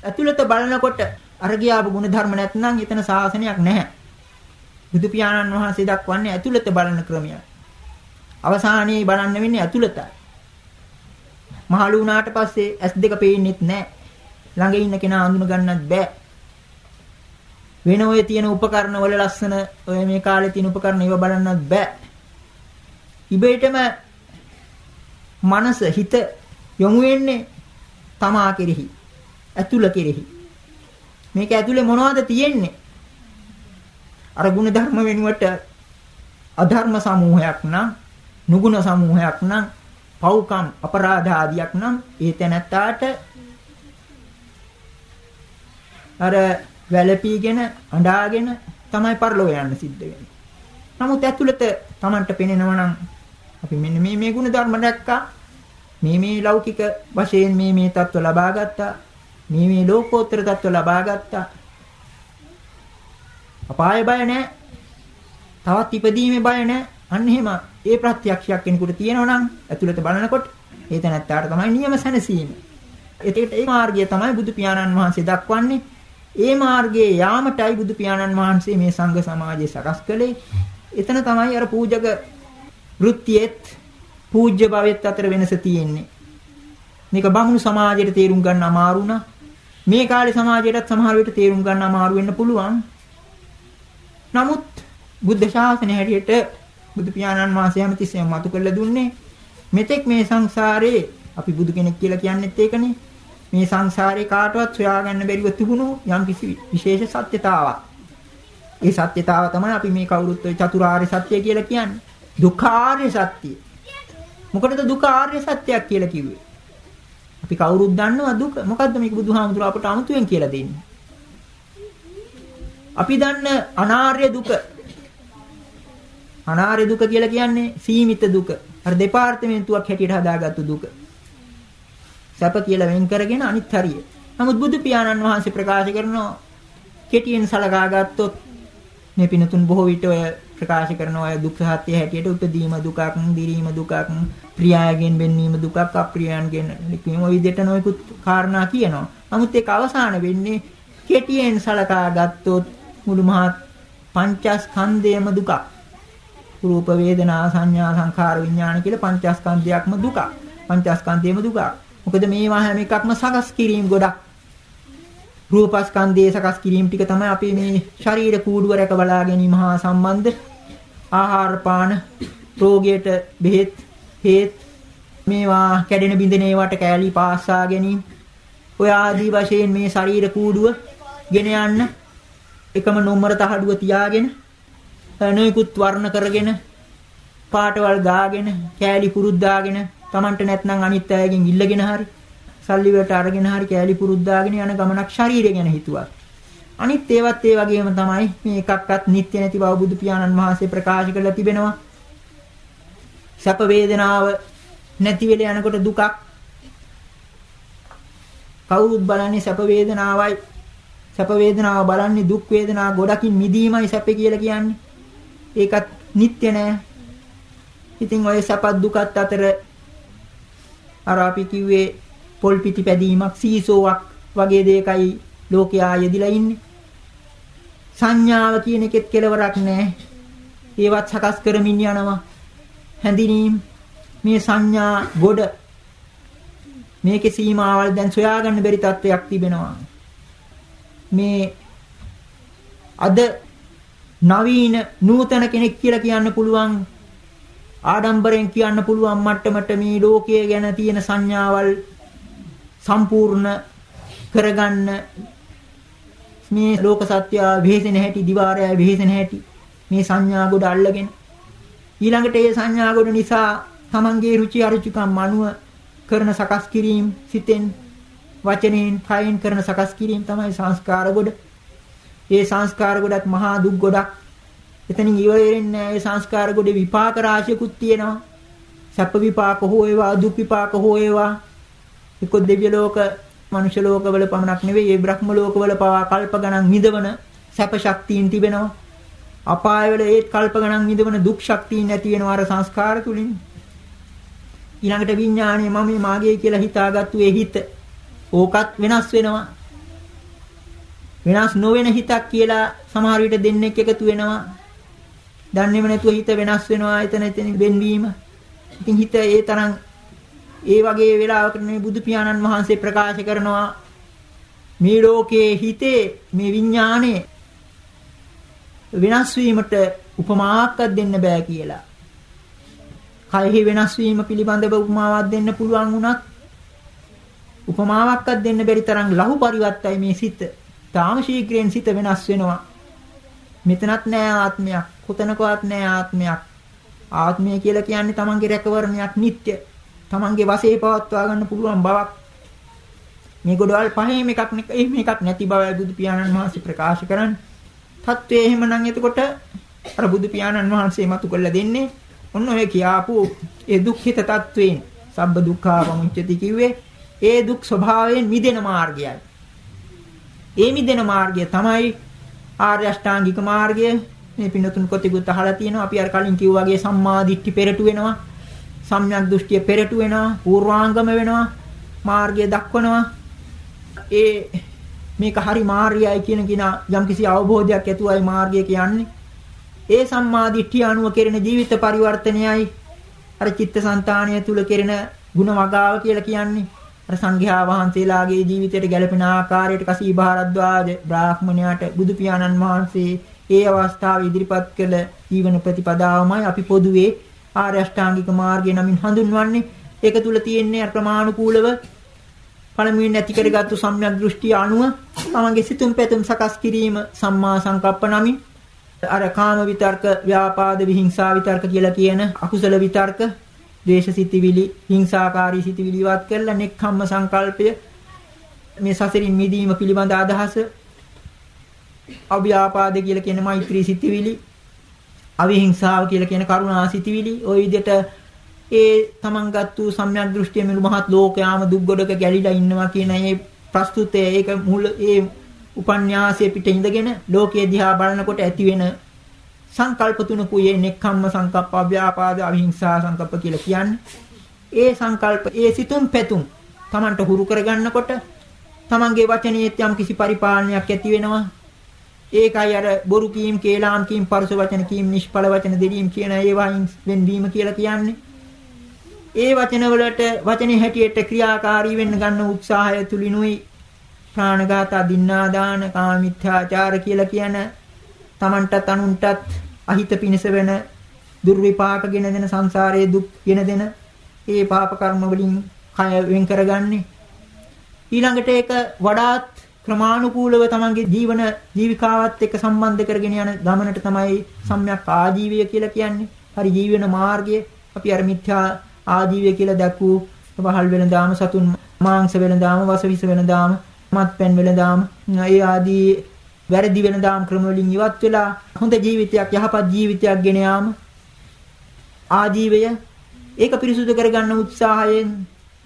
ඇතුළත බලනකොට අර ගියාපු ಗುಣධර්ම නැත්නම් එතන සාසනයක් නැහැ. බුදු පියාණන් වහන්සේ දක්වන්නේ ඇතුළත බලන ක්‍රමය. අවසානයේ බලන්න වෙන්නේ ඇතුළතයි. මහලු වුණාට පස්සේ ඇස් දෙක පේන්නේත් නැහැ. ළඟ ඉන්න කෙනා අඳුන ගන්නත් බෑ. වෙන ඔය තියෙන උපකරණ වල ලස්සන ඔය මේ කාලේ තියෙන උපකරණ ඒව බලන්නත් බෑ. ඉබේටම මනස හිත යොමු වෙන්නේ තමා කෙරෙහි. ඇතුළ කෙරෙහි. මේක ඇතුලේ මොනවද තියෙන්නේ? අර ගුණ ධර්ම වෙනුවට අධර්ම සමූහයක් නම් නුගුණ සමූහයක් නම් පව්කම් අපරාධ ආදියක් නම් ඒ තැනත්තාට අර වැළපීගෙන අඬාගෙන තමයි පරලෝ යන්න සිද්ධ වෙන්නේ. නමුත් ඇතුළත Tamanට පෙනෙනවා නම් අපි මෙන්න මේ මේ ගුණ ධර්ම දැක්කා. මේ මේ ලෞකික වශයෙන් මේ මේ தত্ত্ব ලබා ගත්තා. මේ මේ ලෝකෝත්තර தত্ত্ব ලබා ගත්තා. අපාය බය නැහැ. තවත් ඉපදීමේ බය නැහැ. අන්න එහෙම ඒ ප්‍රත්‍යක්ෂයක් කෙනෙකුට තියෙනවා නම් ඇතුළත බලනකොට ඒ තැනත්තාට තමයි නියම සැනසීම. ඒකට ඒ මාර්ගය තමයි බුදු පියාණන් වහන්සේ දක්වන්නේ. ඒ මාර්ගයේ යාමටයි බුදු පියාණන් වහන්සේ මේ සංඝ සමාජය සකස් කළේ. එතන තමයි අර පූජක වෘත්තියෙත් පූජ්‍ය භවෙත් අතර වෙනස තියෙන්නේ. මේක බමුණු සමාජයට තේරුම් ගන්න අමාරු මේ කාලේ සමාජයටත් සමහර විට තේරුම් ගන්න අමාරු වෙන්න පුළුවන්. නමුත් බුද්ධ ශාසනය හැටියට බුදු පියාණන් වහන්සේ හැමතිස්සෙම මතු කරලා දුන්නේ මෙතෙක් මේ සංසාරේ අපි බුදු කෙනෙක් කියලා කියන්නේත් ඒකනේ. මේ සංසාරේ කාටවත් හොයාගන්න බැරිව තිබුණු යම්කිසි විශේෂ සත්‍යතාවක්. ඒ සත්‍යතාව තමයි අපි මේ කවුරුත් ඔය චතුරාර්ය සත්‍ය කියලා කියන්නේ. දුක්ඛාර්ය සත්‍ය. මොකටද දුක්ඛාර්ය සත්‍යයක් කියලා කිව්වේ? අපි කවුරුත් දන්නවා දුක. මොකද්ද මේක බුදුහාමුදුර අපට අමුතුවෙන් කියලා දෙන්නේ? අපි දන්න අනාර්ය දුක. අනාර්ය දුක කියලා කියන්නේ සීමිත දුක. අර දෙපාර්තමේන්තුවක් හැටියට හදාගත්තු දුක. සැප කියලා වෙන් කරගෙන අනිත් හරිය. නමුත් බුදු පියාණන් වහන්සේ ප්‍රකාශ කරනවා කෙටියෙන් සලකා ගත්තොත් මේ පිනතුන් බොහෝ විට ඔය ප්‍රකාශ කරන ඔය දුක් සත්‍ය හැටියට උපදීම දුකක්, දිරීම දුකක්, ප්‍රියයන්ගෙන් වෙන්වීම දුකක්, අප්‍රියයන්ගෙන් නිකීම ඔය විදිහට නොයෙකුත් කාරණා කියනවා. නමුත් ඒක අවසාන වෙන්නේ කෙටියෙන් සලකා ගත්තොත් මුළු මහත් පංචස්කන්ධයම දුක. රූප වේදනා සංඥා සංඛාර විඥාන කියලා පංචස්කන්ධයක්ම දුක. පංචස්කන්ධයම දුක. මොකද මේවා හැම එකක්ම සකස් කිරීම ගොඩක් රූපස්කන්ධයේ සකස් කිරීම ටික තමයි අපි මේ ශරීර කූඩුව රැක බලා ගැනීම හා සම්බන්ධ. ආහාර පාන රෝගයට බෙහෙත් හේත් මේවා කැඩෙන බිඳෙන ඒවට කෑලි පාස්සා ගැනීම. ඔය ආදී වශයෙන් මේ ශරීර කූඩුව ගෙන යන්න එකම නොමර තහඩුව තියාගෙන නොයෙකුත් වර්ණ කරගෙන පාටවල් ගාගෙන කෑලි පුරුද්දාගෙන Tamanට නැත්නම් අනිත් අයගෙන් ඉල්ලගෙන හරි සල්ලි වලට අරගෙන හරි කෑලි පුරුද්දාගෙන යන ගමනක් ශරීරය ගැන හිතුවා. අනිත් ඒවත් ඒ වගේම තමයි මේ එකක්වත් නිත්‍ය නැති බව බුදු පියාණන් වහන්සේ ප්‍රකාශ කරලා තිබෙනවා. සැප වේදනාව නැති වෙල යනකොට දුකක්. කවුරුත් බලන්නේ සැප වේදනාවයි. සැප වේදනාව බලන්නේ දුක් වේදනා ගොඩකින් මිදීමයි සැපේ කියලා කියන්නේ. ඒකත් නිත්‍ය නෑ. ඉතින් ඔය සැපත් දුකත් අතර අර අපි කිව්වේ පොල් පිටි පැදීමක් සීසෝවක් වගේ දෙයකයි ලෝකයා යෙදිලා ඉන්නේ. සංඥාව කියන එකෙත් කෙලවරක් නැහැ. ඒවත් සකස් කරමින් යනවා. හැඳිනීම් මේ සංඥා ගොඩ මේකේ සීමාවල් දැන් සොයාගන්න බැරි තත්වයක් තිබෙනවා. මේ අද නවීන නූතන කෙනෙක් කියලා කියන්න පුළුවන් ආඩම්බරෙන් කියන්න පුළුවන් මට්ටමට මේ ලෝකයේ ගැන තියෙන සංඥාවල් සම්පූර්ණ කරගන්න මේ ලෝක සත්‍ය වෙහෙසෙන හැටි දිවාරය වෙහෙසෙන හැටි මේ සංඥා ගොඩ අල්ලගෙන ඊළඟට ඒ සංඥා ගොඩ නිසා තමන්ගේ රුචි අරුචිකම් අනුව කරන සකස් කිරීම සිතෙන් වචනෙන් කයෙන් කරන සකස් කිරීම තමයි සංස්කාර ගොඩ. ඒ සංස්කාර ගොඩත් මහා දුක් ගොඩක්. එතනින් ඉවර වෙන්නේ ඒ සංස්කාර ගොඩේ විපාක රාශියකුත් තියෙනවා. සැප විපාක හෝ ඒවා දුක් විපාක හෝ ඒවා එක්ක දෙවිය ලෝක මනුෂ්‍ය ලෝකවල පමණක් නෙවෙයි ඒ බ්‍රහ්ම ලෝකවල පවා කල්ප ගණන් මිදවන සැප ශක්තියින් තිබෙනවා. අපායවල ඒත් කල්ප ගණන් මිදවන දුක් ශක්තියින් නැති වෙනවා අර සංස්කාර තුලින්. ඊළඟට විඥාණය මම මේ මාගේ කියලා හිතාගත්තු ඒ හිත ඕකත් වෙනස් වෙනවා. වෙනස් නොවන හිතක් කියලා සමහර විට දෙන්නෙක් එකතු වෙනවා. දන්නේම නැතුව හිත වෙනස් වෙනවා. එතන එතන වෙන්වීම. ඉතින් හිත ඒ තරම් ඒ වගේ වෙලාවකට මේ බුදු පියාණන් වහන්සේ ප්‍රකාශ කරනවා මේ ලෝකයේ හිතේ මේ විඥාණය වෙනස් වීමට උපමාවක් දෙන්න බෑ කියලා. කයෙහි වෙනස් වීම පිළිබඳව උපමාවක් දෙන්න පුළුවන් වුණත් උපමාවක්වත් දෙන්න බැරි තරම් ලහු පරිවර්තයි මේ සිත. තාම ශීඝ්‍රයෙන් සිත වෙනස් වෙනවා. මෙතනත් නෑ ආත්මයක්, කොතනකවත් නෑ ආත්මයක්. ආත්මය කියලා කියන්නේ තමන්ගේ රැකවරණයක් නිට්ටය. තමන්ගේ වශයේ පවත්වා ගන්න පුළුවන් බවක්. මේ ගොඩවල් පහේම එකක් එහෙම එකක් නැති බවයි බුදු පියාණන් වහන්සේ ප්‍රකාශ කරන්නේ. තත්වයේ එහෙමනම් එතකොට අර බුදු පියාණන් වහන්සේ මතු කරලා දෙන්නේ ඔන්න ඔය කියාපු ඒ දුක්ඛිත තත්වයෙන් සබ්බ දුක්ඛා පමුච්චති කිව්වේ ඒ දුක් ස්වභාවයෙන් මිදෙන මාර්ගයයි. ඒ මිදෙන මාර්ගය තමයි ආර්ය අෂ්ටාංගික මාර්ගය. මේ පින්නතුන් කොටිකුත් අහලා තියෙනවා. අපි අර කලින් කිව්වා වගේ සම්මා දිට්ඨි පෙරටු වෙනවා. සම්‍යක් දෘෂ්ටිය පෙරටු වෙනවා. පූර්වාංගම වෙනවා. මාර්ගය දක්වනවා. ඒ මේක හරි මාර්ගයයි කියන කින යම්කිසි අවබෝධයක් ඇතුවයි මාර්ගය කියන්නේ. ඒ සම්මාදිට්ඨිය අනුව කෙරෙන ජීවිත පරිවර්තනයයි අර චිත්තසංතානය තුල කෙරෙන ಗುಣ වගාව කියලා කියන්නේ අර සංඝයා වහන්සේලාගේ ජීවිතයට ගැලපෙන ආකාරයට කසී භාරද්වාජ බ්‍රාහ්මණයාට බුදු පියාණන් වහන්සේ ඒ අවස්ථාවේ ඉදිරිපත් කළ ජීවන ප්‍රතිපදාවමයි අපි පොදුවේ ආර්ය අෂ්ටාංගික මාර්ගය නමින් හඳුන්වන්නේ. ඒක තුල තියෙන්නේ ප්‍රමාණිකූලව පළමුවෙන් ඇති කරගත්තු සම්‍යක් දෘෂ්ටිය අනුව තමන්ගේ සිතුම් පැතුම් සකස් කිරීම සම්මා සංකප්ප නමින්. අර කාම විතර්ක, ව්‍යාපාද විහිංසා විතර්ක කියලා කියන අකුසල විතර්ක, ද්වේෂ සිතිවිලි, හිංසාකාරී සිතිවිලි ඉවත් කරලා නෙක්ඛම්ම සංකල්පය මේ සසරින් මිදීම පිළිබඳ අදහස අව්‍යාපාද කියලා කියන මෛත්‍රී සිතිවිලි, අවිහිංසාව කියලා කියන කරුණා සිතිවිලි, ওই විදිහට ඒ තමන් ගත්තු සම්‍යක් දෘෂ්ටිය මෙලු මහත් ලෝකයාම දුක් ගොඩක ගැලිලා ඉන්නවා කියන මේ ප්‍රස්තුතය ඒක මුල ඒ උපන්‍යාසයේ පිට ඉඳගෙන ලෝකයේ දිහා බලනකොට ඇති වෙන සංකල්ප තුනකුයි නෙක්ඛම්ම සංකප්ප අව්‍යාපාද අවිහිංසා සංකප්ප කියලා කියන්නේ. ඒ සංකල්ප ඒ සිතුම් පැතුම් Tamanට හුරු කරගන්නකොට Tamanගේ වචනයේ යම් කිසි පරිපාලනයක් ඇති වෙනවා. ඒකයි අර බොරු කීම්, කේලාම් කීම්, පරුස වචන කීම්, නිෂ්ඵල වචන දෙලීම් කියන ඒවායින් වෙන්වීම කියලා කියන්නේ. ඒ වචන වලට වචනේ හැටියට ක්‍රියාකාරී වෙන්න ගන්න උත්සාහය තුලිනුයි ප්‍රාණඝාත අදින්නාදාන කාමිත්‍යාචාර කියලා කියන තමන්ටත් අනුන්ටත් අහිත පිණිස වෙන දුර්විපාක ගෙන දෙන සංසාරයේ දුක් ගෙන දෙන ඒ පාප කර්ම වලින් කය වෙන් කරගන්නේ ඊළඟට ඒක වඩාත් ක්‍රමානුකූලව තමන්ගේ ජීවන ජීවිකාවත් එක්ක සම්බන්ධ කරගෙන යන ගමනට තමයි සම්‍යක් ආජීවය කියලා කියන්නේ. හරි ජීවන මාර්ගය. අපි අර මිත්‍යා ආජීවය කියලා දැක්වූ පහල් වෙන දාම සතුන් මාංශ වෙන දාම වසවිස වෙන දාම මත්පැන් වෙලදාම ඒ ආදී වැරදි වෙනදාම් ක්‍රම වලින් ඉවත් වෙලා හොඳ ජීවිතයක් යහපත් ජීවිතයක් ගෙන යාම ආජීවය. ඒක පිරිසුදු කරගන්න උත්සාහයෙන්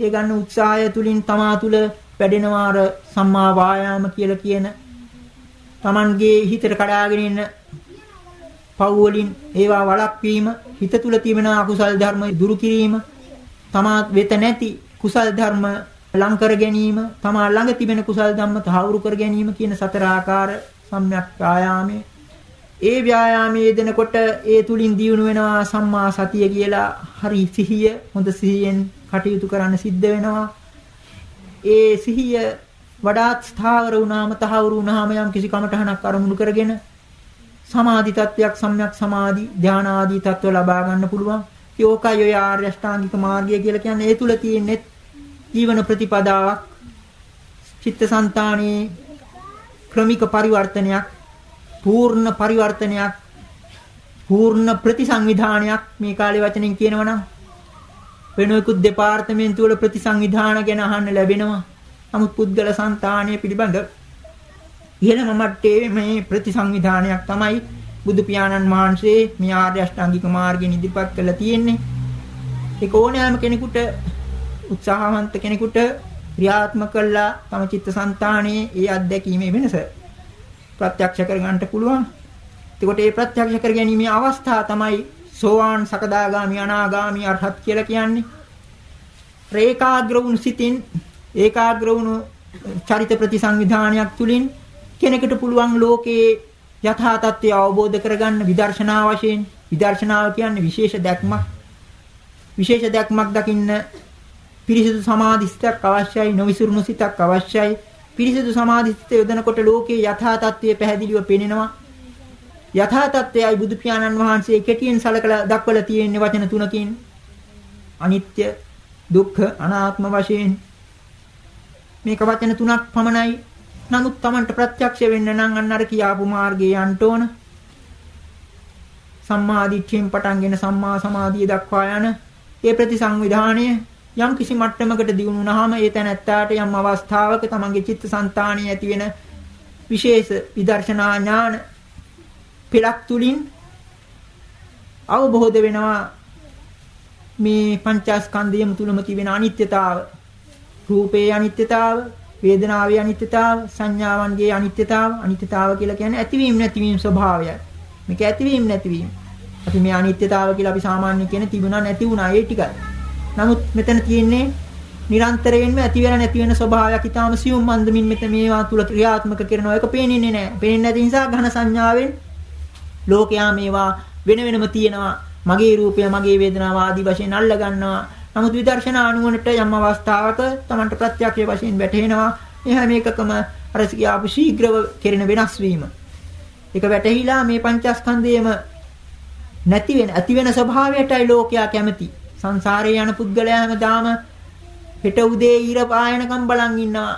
ඒ ගන්න උත්සාහය තුලින් තමා තුල වැඩෙනවා අර සම්මා වායාම කියලා කියන Tamanගේ හිතට කඩාගෙන ඉන්න පව් වලින් ඒවා වළක්වීම හිත තුල තිබෙන අකුසල් ධර්ම දුරු කිරීම තමා වෙත නැති කුසල් ධර්ම ලං කර ගැනීම, තමා ළඟ තිබෙන කුසල් ධම්ම තහවුරු කර ගැනීම කියන සතර ආකාර සම්‍යක් ආයාමයේ ඒ ව්‍යායාමයේ යෙදෙනකොට ඒ තුලින් දියුණු වෙනවා සම්මා සතිය කියලා හරි සිහිය හොඳ සිහියෙන් කටයුතු කරන්න සිද්ධ වෙනවා. ඒ සිහිය වඩාත් ස්ථාවර වුණාම තහවුරු වුණාම යම් කිසි කමඨහනක් අරමුණු කරගෙන සමාධි තත්වයක් සම්‍යක් සමාධි ධාන ආදී තත්ත්ව ලබා ගන්න පුළුවන්. ඒකයි ඔය ආර්ය අෂ්ටාංගික මාර්ගය කියලා කියන්නේ ඒ තුල තියෙන්නේ ජීවන ප්‍රතිපදාවක් චිත්තසංතානයේ ක්‍රමික පරිවර්තනයක් පූර්ණ පරිවර්තනයක් පූර්ණ ප්‍රතිසංවිධානයක් මේ කාලේ වචනෙන් කියනවනම් වෙනවෙකුත් දෙපාර්තමේන්තු වල ප්‍රතිසංවිධාන ගැන අහන්න ලැබෙනවා. නමුත් පුද්ගල సంతානය පිළිබඳ ඉහළම මට්ටමේ මේ ප්‍රතිසංවිධානයක් තමයි බුදු පියාණන් වහන්සේ මේ ආර්ය අෂ්ටාංගික මාර්ගයෙන් ඉදිරිපත් කළා තියෙන්නේ. ඒක ඕනෑම කෙනෙකුට උත්සාහවන්ත කෙනෙකුට ක්‍රියාත්මක කළා තම චිත්තසංතානයේ ඒ අත්දැකීමේ වෙනස ප්‍රත්‍යක්ෂ කරගන්නට පුළුවන්. එතකොට මේ ප්‍රත්‍යක්ෂ කර ගැනීමේ අවස්ථාව තමයි සෝවාන් සකදාගාමි අනාගාමි අරහත් කියලා කියන්නේ. රේකාග්‍ර වුණු සිතින් ඒකාග්‍ර වුණු චරිත ප්‍රතිසංවිධානයක් තුලින් කෙනෙකුට පුළුවන් ලෝකයේ යථා තත්ත්වය අවබෝධ කරගන්න විදර්ශනා වශයෙන් විදර්ශනාව කියන්නේ විශේෂ දැක්මක්. විශේෂ දැක්මක් දකින්න පිරිසිදු සමාධිස්තක් අවශ්‍යයි නොවිසුරුණු සිතක් අවශ්‍යයි. පිරිසිදු සමාධිස්ත යොදනකොට ලෝකයේ යථා තත්ත්වය පැහැදිලිව පේනවා යථා තත්ත්වයයි බුදු පියාණන් වහන්සේ කෙටියෙන් සලකලා දක්වලා තියෙන වචන තුනකින්. අනිත්‍ය දුක්ඛ අනාත්ම වශයෙන්. මේක වචන තුනක් පමණයි. නමුත් Tamanට ප්‍රත්‍යක්ෂ වෙන්න නම් අන්න අර කියාපු මාර්ගයේ යන්න ඕන. සම්මා දිට්ඨියෙන් පටන්ගෙන සම්මා සමාධිය දක්වා යන ඒ ප්‍රතිසංවිධානය යම් කිසි මට්ටමකට දියුණු වුණාම ඒ තැනැත්තාට යම් අවස්ථාවක තමන්ගේ චිත්තසංතානිය ඇති වෙන විශේෂ විදර්ශනා ඥාන පෙළක් තුලින් අවබෝධ වෙනවා මේ පංචස්කන්ධයම තුලම තිබෙන අනිත්‍යතාව රූපේ අනිත්‍යතාව වේදනාවේ අනිත්‍යතාව සංඥාවන්ගේ අනිත්‍යතාව අනිත්‍යතාව කියලා කියන්නේ ඇතිවීම නැතිවීම ස්වභාවයයි මේක ඇතිවීම නැතිවීම අපි මේ අනිත්‍යතාව කියලා අපි සාමාන්‍ය කියන තිබුණා නැති වුණා ඒ ටිකයි නමුත් මෙතන තියෙන්නේ නිරන්තරයෙන්ම ඇති වෙලා නැති වෙන ස්වභාවයක් ඊටාම සියුම් මන්දමින් මෙතන මේවා තුල ක්‍රියාත්මක කරනවා. ඒක පේන්නේ නැහැ. පේන්නේ නැති නිසා ඝන සංඥාවෙන් ලෝකයා මේවා වෙන වෙනම තියෙනවා. මගේ රූපය, මගේ වේදනාව ආදී වශයෙන් අල්ල ගන්නවා. නමුත් විදර්ශනා අනුවනට යම් අවස්ථාවක Tamanට ප්‍රත්‍යක්ෂ වශයෙන් වැටහෙනවා. මේ හැම එකකම අර කියාපු ශීඝ්‍රව කෙරෙන වෙනස් වීම. ඒක වැටහිලා මේ පංචස්කන්ධයේම නැති වෙන, ඇති වෙන ස්වභාවයටයි ලෝකයා කැමති. සංසාරේ යන පුද්ගලයා හැමදාම හෙට උදේ ඊර පායනකම් බලන් ඉන්නවා.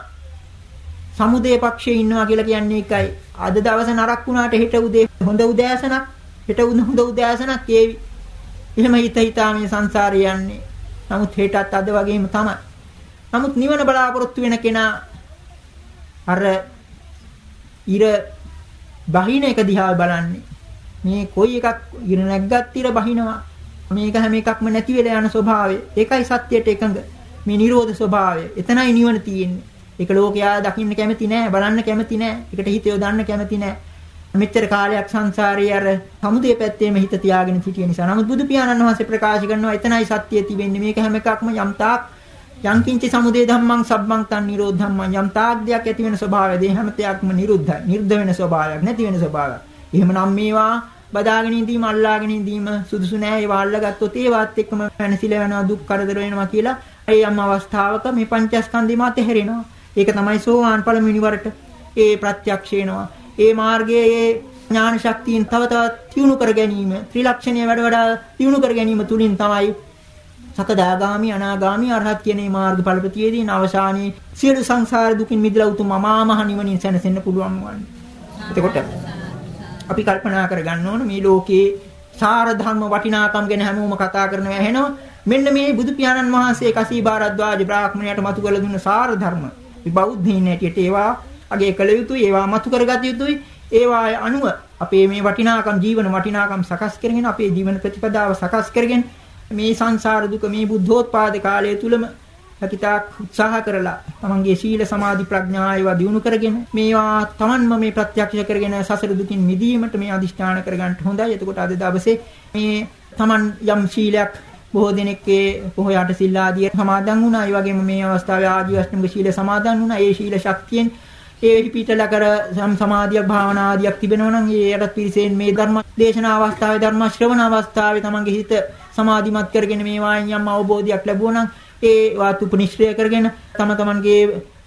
සමුදේ පක්ෂයේ ඉන්නවා කියලා කියන්නේ ඒකයි. අද දවස නරක් වුණාට හෙට උදේ හොඳ උදෑසනක් හෙට හොඳ උදෑසනක් ඒවි. එහෙම හිත හිතා මේ සංසාරේ යන්නේ. නමුත් හෙටත් අද වගේම තමයි. නමුත් නිවන බලාපොරොත්තු වෙන කෙනා අර ඉර බහින එක දිහා බලන්නේ. මේ කොයි එකක් ඉර නැග්ගත් ඉර බහිනවා. මේක හැම එකක්ම නැති වෙලා යන ස්වභාවය. ඒකයි සත්‍යයට එකඟ. මේ නිරෝධ ස්වභාවය. එතනයි නිවන තියෙන්නේ. ඒක ලෝකයා දකින්න කැමති නෑ, බලන්න කැමති නෑ, ඒකට හිත යොදන්න කැමති නෑ. මෙච්චර කාලයක් සංසාරයේ අර සමුදේ පැත්තේම හිත තියාගෙන සිටිය නිසා. නමුත් බුදු පියාණන් වහන්සේ ප්‍රකාශ කරනවා එතනයි සත්‍යය තිබෙන්නේ. මේක හැම එකක්ම යම් තාක් යංකින්ච සමුදේ ධම්මං සබ්බං තන් නිරෝධ ධම්මං යම් තාක් දෙයක් ඇති වෙන ස්වභාවය. දේ හැම තයක්ම නිරුද්ධයි. නිර්ධ වෙන ස්වභාවයක්, නැති වෙන ස්වභාවයක්. එහෙමනම් මේවා බදාගෙන ඉඳීම අල්ලාගෙන ඉඳීම සුදුසු නෑ ඒවා අල්ලගත්තොත් ඒවත් එක්කම පැනසිල වෙනවා දුක් කරදර වෙනවා කියලා ඒ යම් අවස්ථාවක මේ පංචස්කන්ධය මත හැරෙනවා ඒක තමයි සෝවාන් පළමුවෙනි වරට ඒ ප්‍රත්‍යක්ෂ වෙනවා ඒ මාර්ගයේ ඒ ඥාන ශක්තියෙන් තව තවත් තියුණු කර ගැනීම ත්‍රිලක්ෂණය වැඩ වඩා තියුණු කර ගැනීම තුලින් තමයි සකදාගාමි අනාගාමි අරහත් කියන මේ මාර්ගඵල ප්‍රතියේදී අවසානයේ සියලු සංසාර දුකින් මිදලා උතුම් අමාමහ නිවනින් සැනසෙන්න පුළුවන් වන්නේ. එතකොට අපි කල්පනා කරගන්න ඕන මේ ලෝකේ සාර ධර්ම වටිනාකම් ගැන හැමෝම කතා කරනවා ඇහෙනවා. මෙන්න මේ බුදු පියාණන් වහන්සේ කසී බාරද්වාජ බ්‍රාහ්මණයට මතු කළ දුන්න සාර ධර්ම. මේ බෞද්ධයින් හැටියට ඒවා අගේ කළ යුතුයි, ඒවා මතු කරගත යුතුයි. ඒවා අනුව අපේ මේ වටිනාකම් ජීවන වටිනාකම් සකස් කරගෙන අපේ ජීවන ප්‍රතිපදාව සකස් කරගෙන මේ සංසාර දුක මේ බුද්ධෝත්පාද කාලය තුලම හැකිතාක් උත්සාහ කරලා තමන්ගේ සීල සමාධි ප්‍රඥා ඒවා දියුණු කරගෙන මේවා තමන්ම මේ ප්‍රත්‍යක්ෂ කරගෙන සසර දුකින් මිදීමට මේ අදිෂ්ඨාන කරගන්න හොඳයි. එතකොට අද දවසේ මේ තමන් යම් සීලයක් බොහෝ දෙනෙක්ගේ පොහොයට සිල් ආදිය සමාදන් වුණා. ඒ වගේම මේ අවස්ථාවේ ආජීවශ්‍රමික සීල සමාදන් වුණා. ඒ සීල ශක්තියෙන් ඒ පිටලා කර සමාධියක් භාවනා ආදියක් තිබෙනවා නම් ඒ යටත් පිරිසෙන් මේ ධර්ම දේශනා අවස්ථාවේ ධර්ම ශ්‍රවණ අවස්ථාවේ තමන්ගේ හිත සමාධිමත් කරගෙන මේ වායන් යම් අවබෝධයක් ලැබුවා නම් ඒ වාත් උපනිශ්‍රය කරගෙන තම තමන්ගේ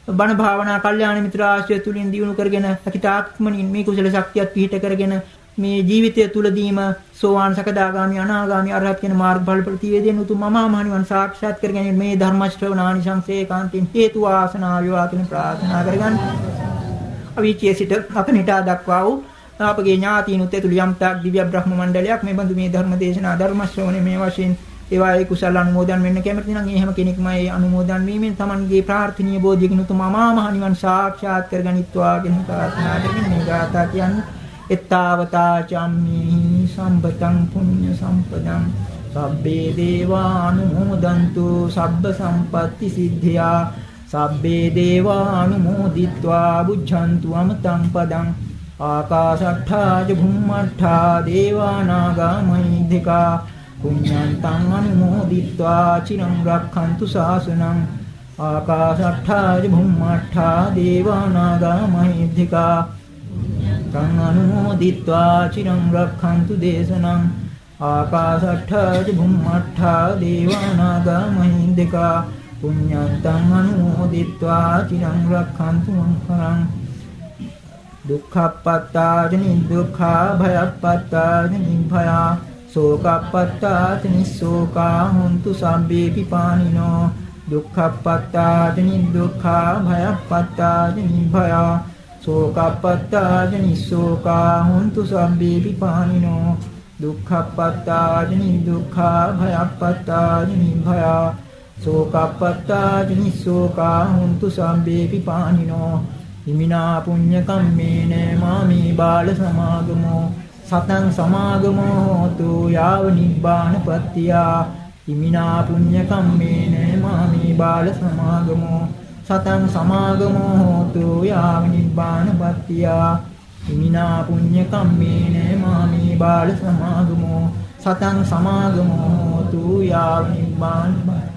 බණ භාවනා කල්යාණ මිත්‍ර ආශ්‍රය තුලින් දියුණු කරගෙන අකිතාත්මනින් මේ කුසල ශක්තියත් පිහිට කරගෙන මේ ජීවිතය තුලදීම සෝවාන් සකදාගාමි අනාගාමි අරහත් කියන මාර්ගඵල ප්‍රතිවේදයෙන් උතුම් මමා මහණිවන් සාක්ෂාත් කර ගැනීම මේ ධර්ම ශ්‍රවණානිසංසේ කාන්තින් හේතු වාසනා වේවා කියන ප්‍රාර්ථනා කරගන්න. අවීචයේ සිට අකනිටා දක්වා වූ අපගේ ඥාතීනුත් ඇතුළු යම් තාක් දිව්‍ය බ්‍රහ්ම මණ්ඩලයක් මේ බඳු මේ ධර්ම දේශනා ධර්ම ශ්‍රවණේ මේ වශයෙන් ඒවා ඒ කුසල අනුමෝදන් වෙන්න කැමති නම් ඒ හැම කෙනෙක්ම ඒ අනුමෝදන් වීමෙන් Tamanගේ ප්‍රාර්ථනීය බෝධියකින් උතුම් අමා මහ නිවන් සාක්ෂාත් කරගනිත්වා කියන ප්‍රාර්ථනා කරමින් මේ ගාථා කියන්නේ. එත්තාවතා චම්මි සම්පතං පුඤ්ඤ සම්පදං. සබ්බේ දේවානුමෝදන්තු සබ්බ සම්පatti සිද්ධියා. සබ්බේ දේවානුමෝදිත්වා බුද්ධන්තු අමතං පදං. ආකාශට්ඨා ච භුම්මට්ඨා දේවානාගා මහිද්దికා පුඤ්ඤන්තං අනුමෝදිත්වා චිරං රක්ඛන්තු ශාසනං. ආකාශට්ඨා ච භුම්මට්ඨා දේවානාගා මහිද්దికා තං අනුමෝදිත්වා චිරං රක්ඛන්තු දේශනං. ආකාශට්ඨා ච භුම්මට්ඨා දේවානාගා මහිද්దికා පුඤ්ඤන්තං අනුමෝදිත්වා චිරං රක්ඛන්තු මං පරං. දුක්ඛප්පත්තාජනි දුක්ඛා භයප්පත්තාජනි භයා සෝකප්පත්තාජනි සෝකා හොන්තු සම්බේ පිපානිනෝ. දුක්ඛප්පත්තාජනි දුක්ඛා භයප්පත්තාජනි භයා සෝකප්පත්තාජ නිස්සෝකා හුන්තු සම්බේ පිපානිනෝ. දුක්ඛප්පත්තාජ නිදුක්ඛා භයප්පත්තාජ නිභයා සෝකප්පත්තාජ නිස්සෝකා හුන්තු සම්බේ පිපානිනෝ හිමිනා පුඤ්ඤ කම්මේන මාමේ බාල සමාගමෝ. සතං සමාගමෝ හෝතු යාව නිබ්බානපත්තියා හිමිනා පුඤ්ඤ කම්මේන මාමේ බාල සමාගමෝ. සතං සමාගමෝ හෝතු යාව නිබ්බානපත්තියා හිමිනා පුඤ්ඤ කම්මේන මාමේ බාල සමාගමෝ. සතං සමාගමෝ හෝතු යාව නිබ්බානපත්තියා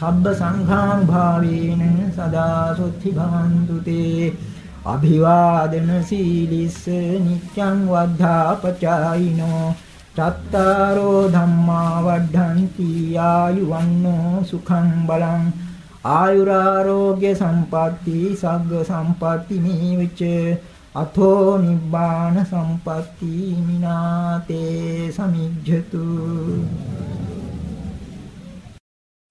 සබ්බ සංඝානුභාවේන සදා සොත්ති භවන්තු තේ. අභිවාදන සීලිස්ස නිච්ඡං වද්ධාපචායිනෝ. චත්තාරෝ ධම්මා වඩ්ඩಂತಿ ආයුවන්නෝ සුඛං බලං. ආයුරාෝග්‍ය සම්පatti සග්ග සම්පatti මේවිච අතෝ නිබ්බාන සම්පatti මිනාතේ සමිජ්ජතු.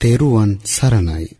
ತೇರುವನ್ ಸರಣಾಯಿ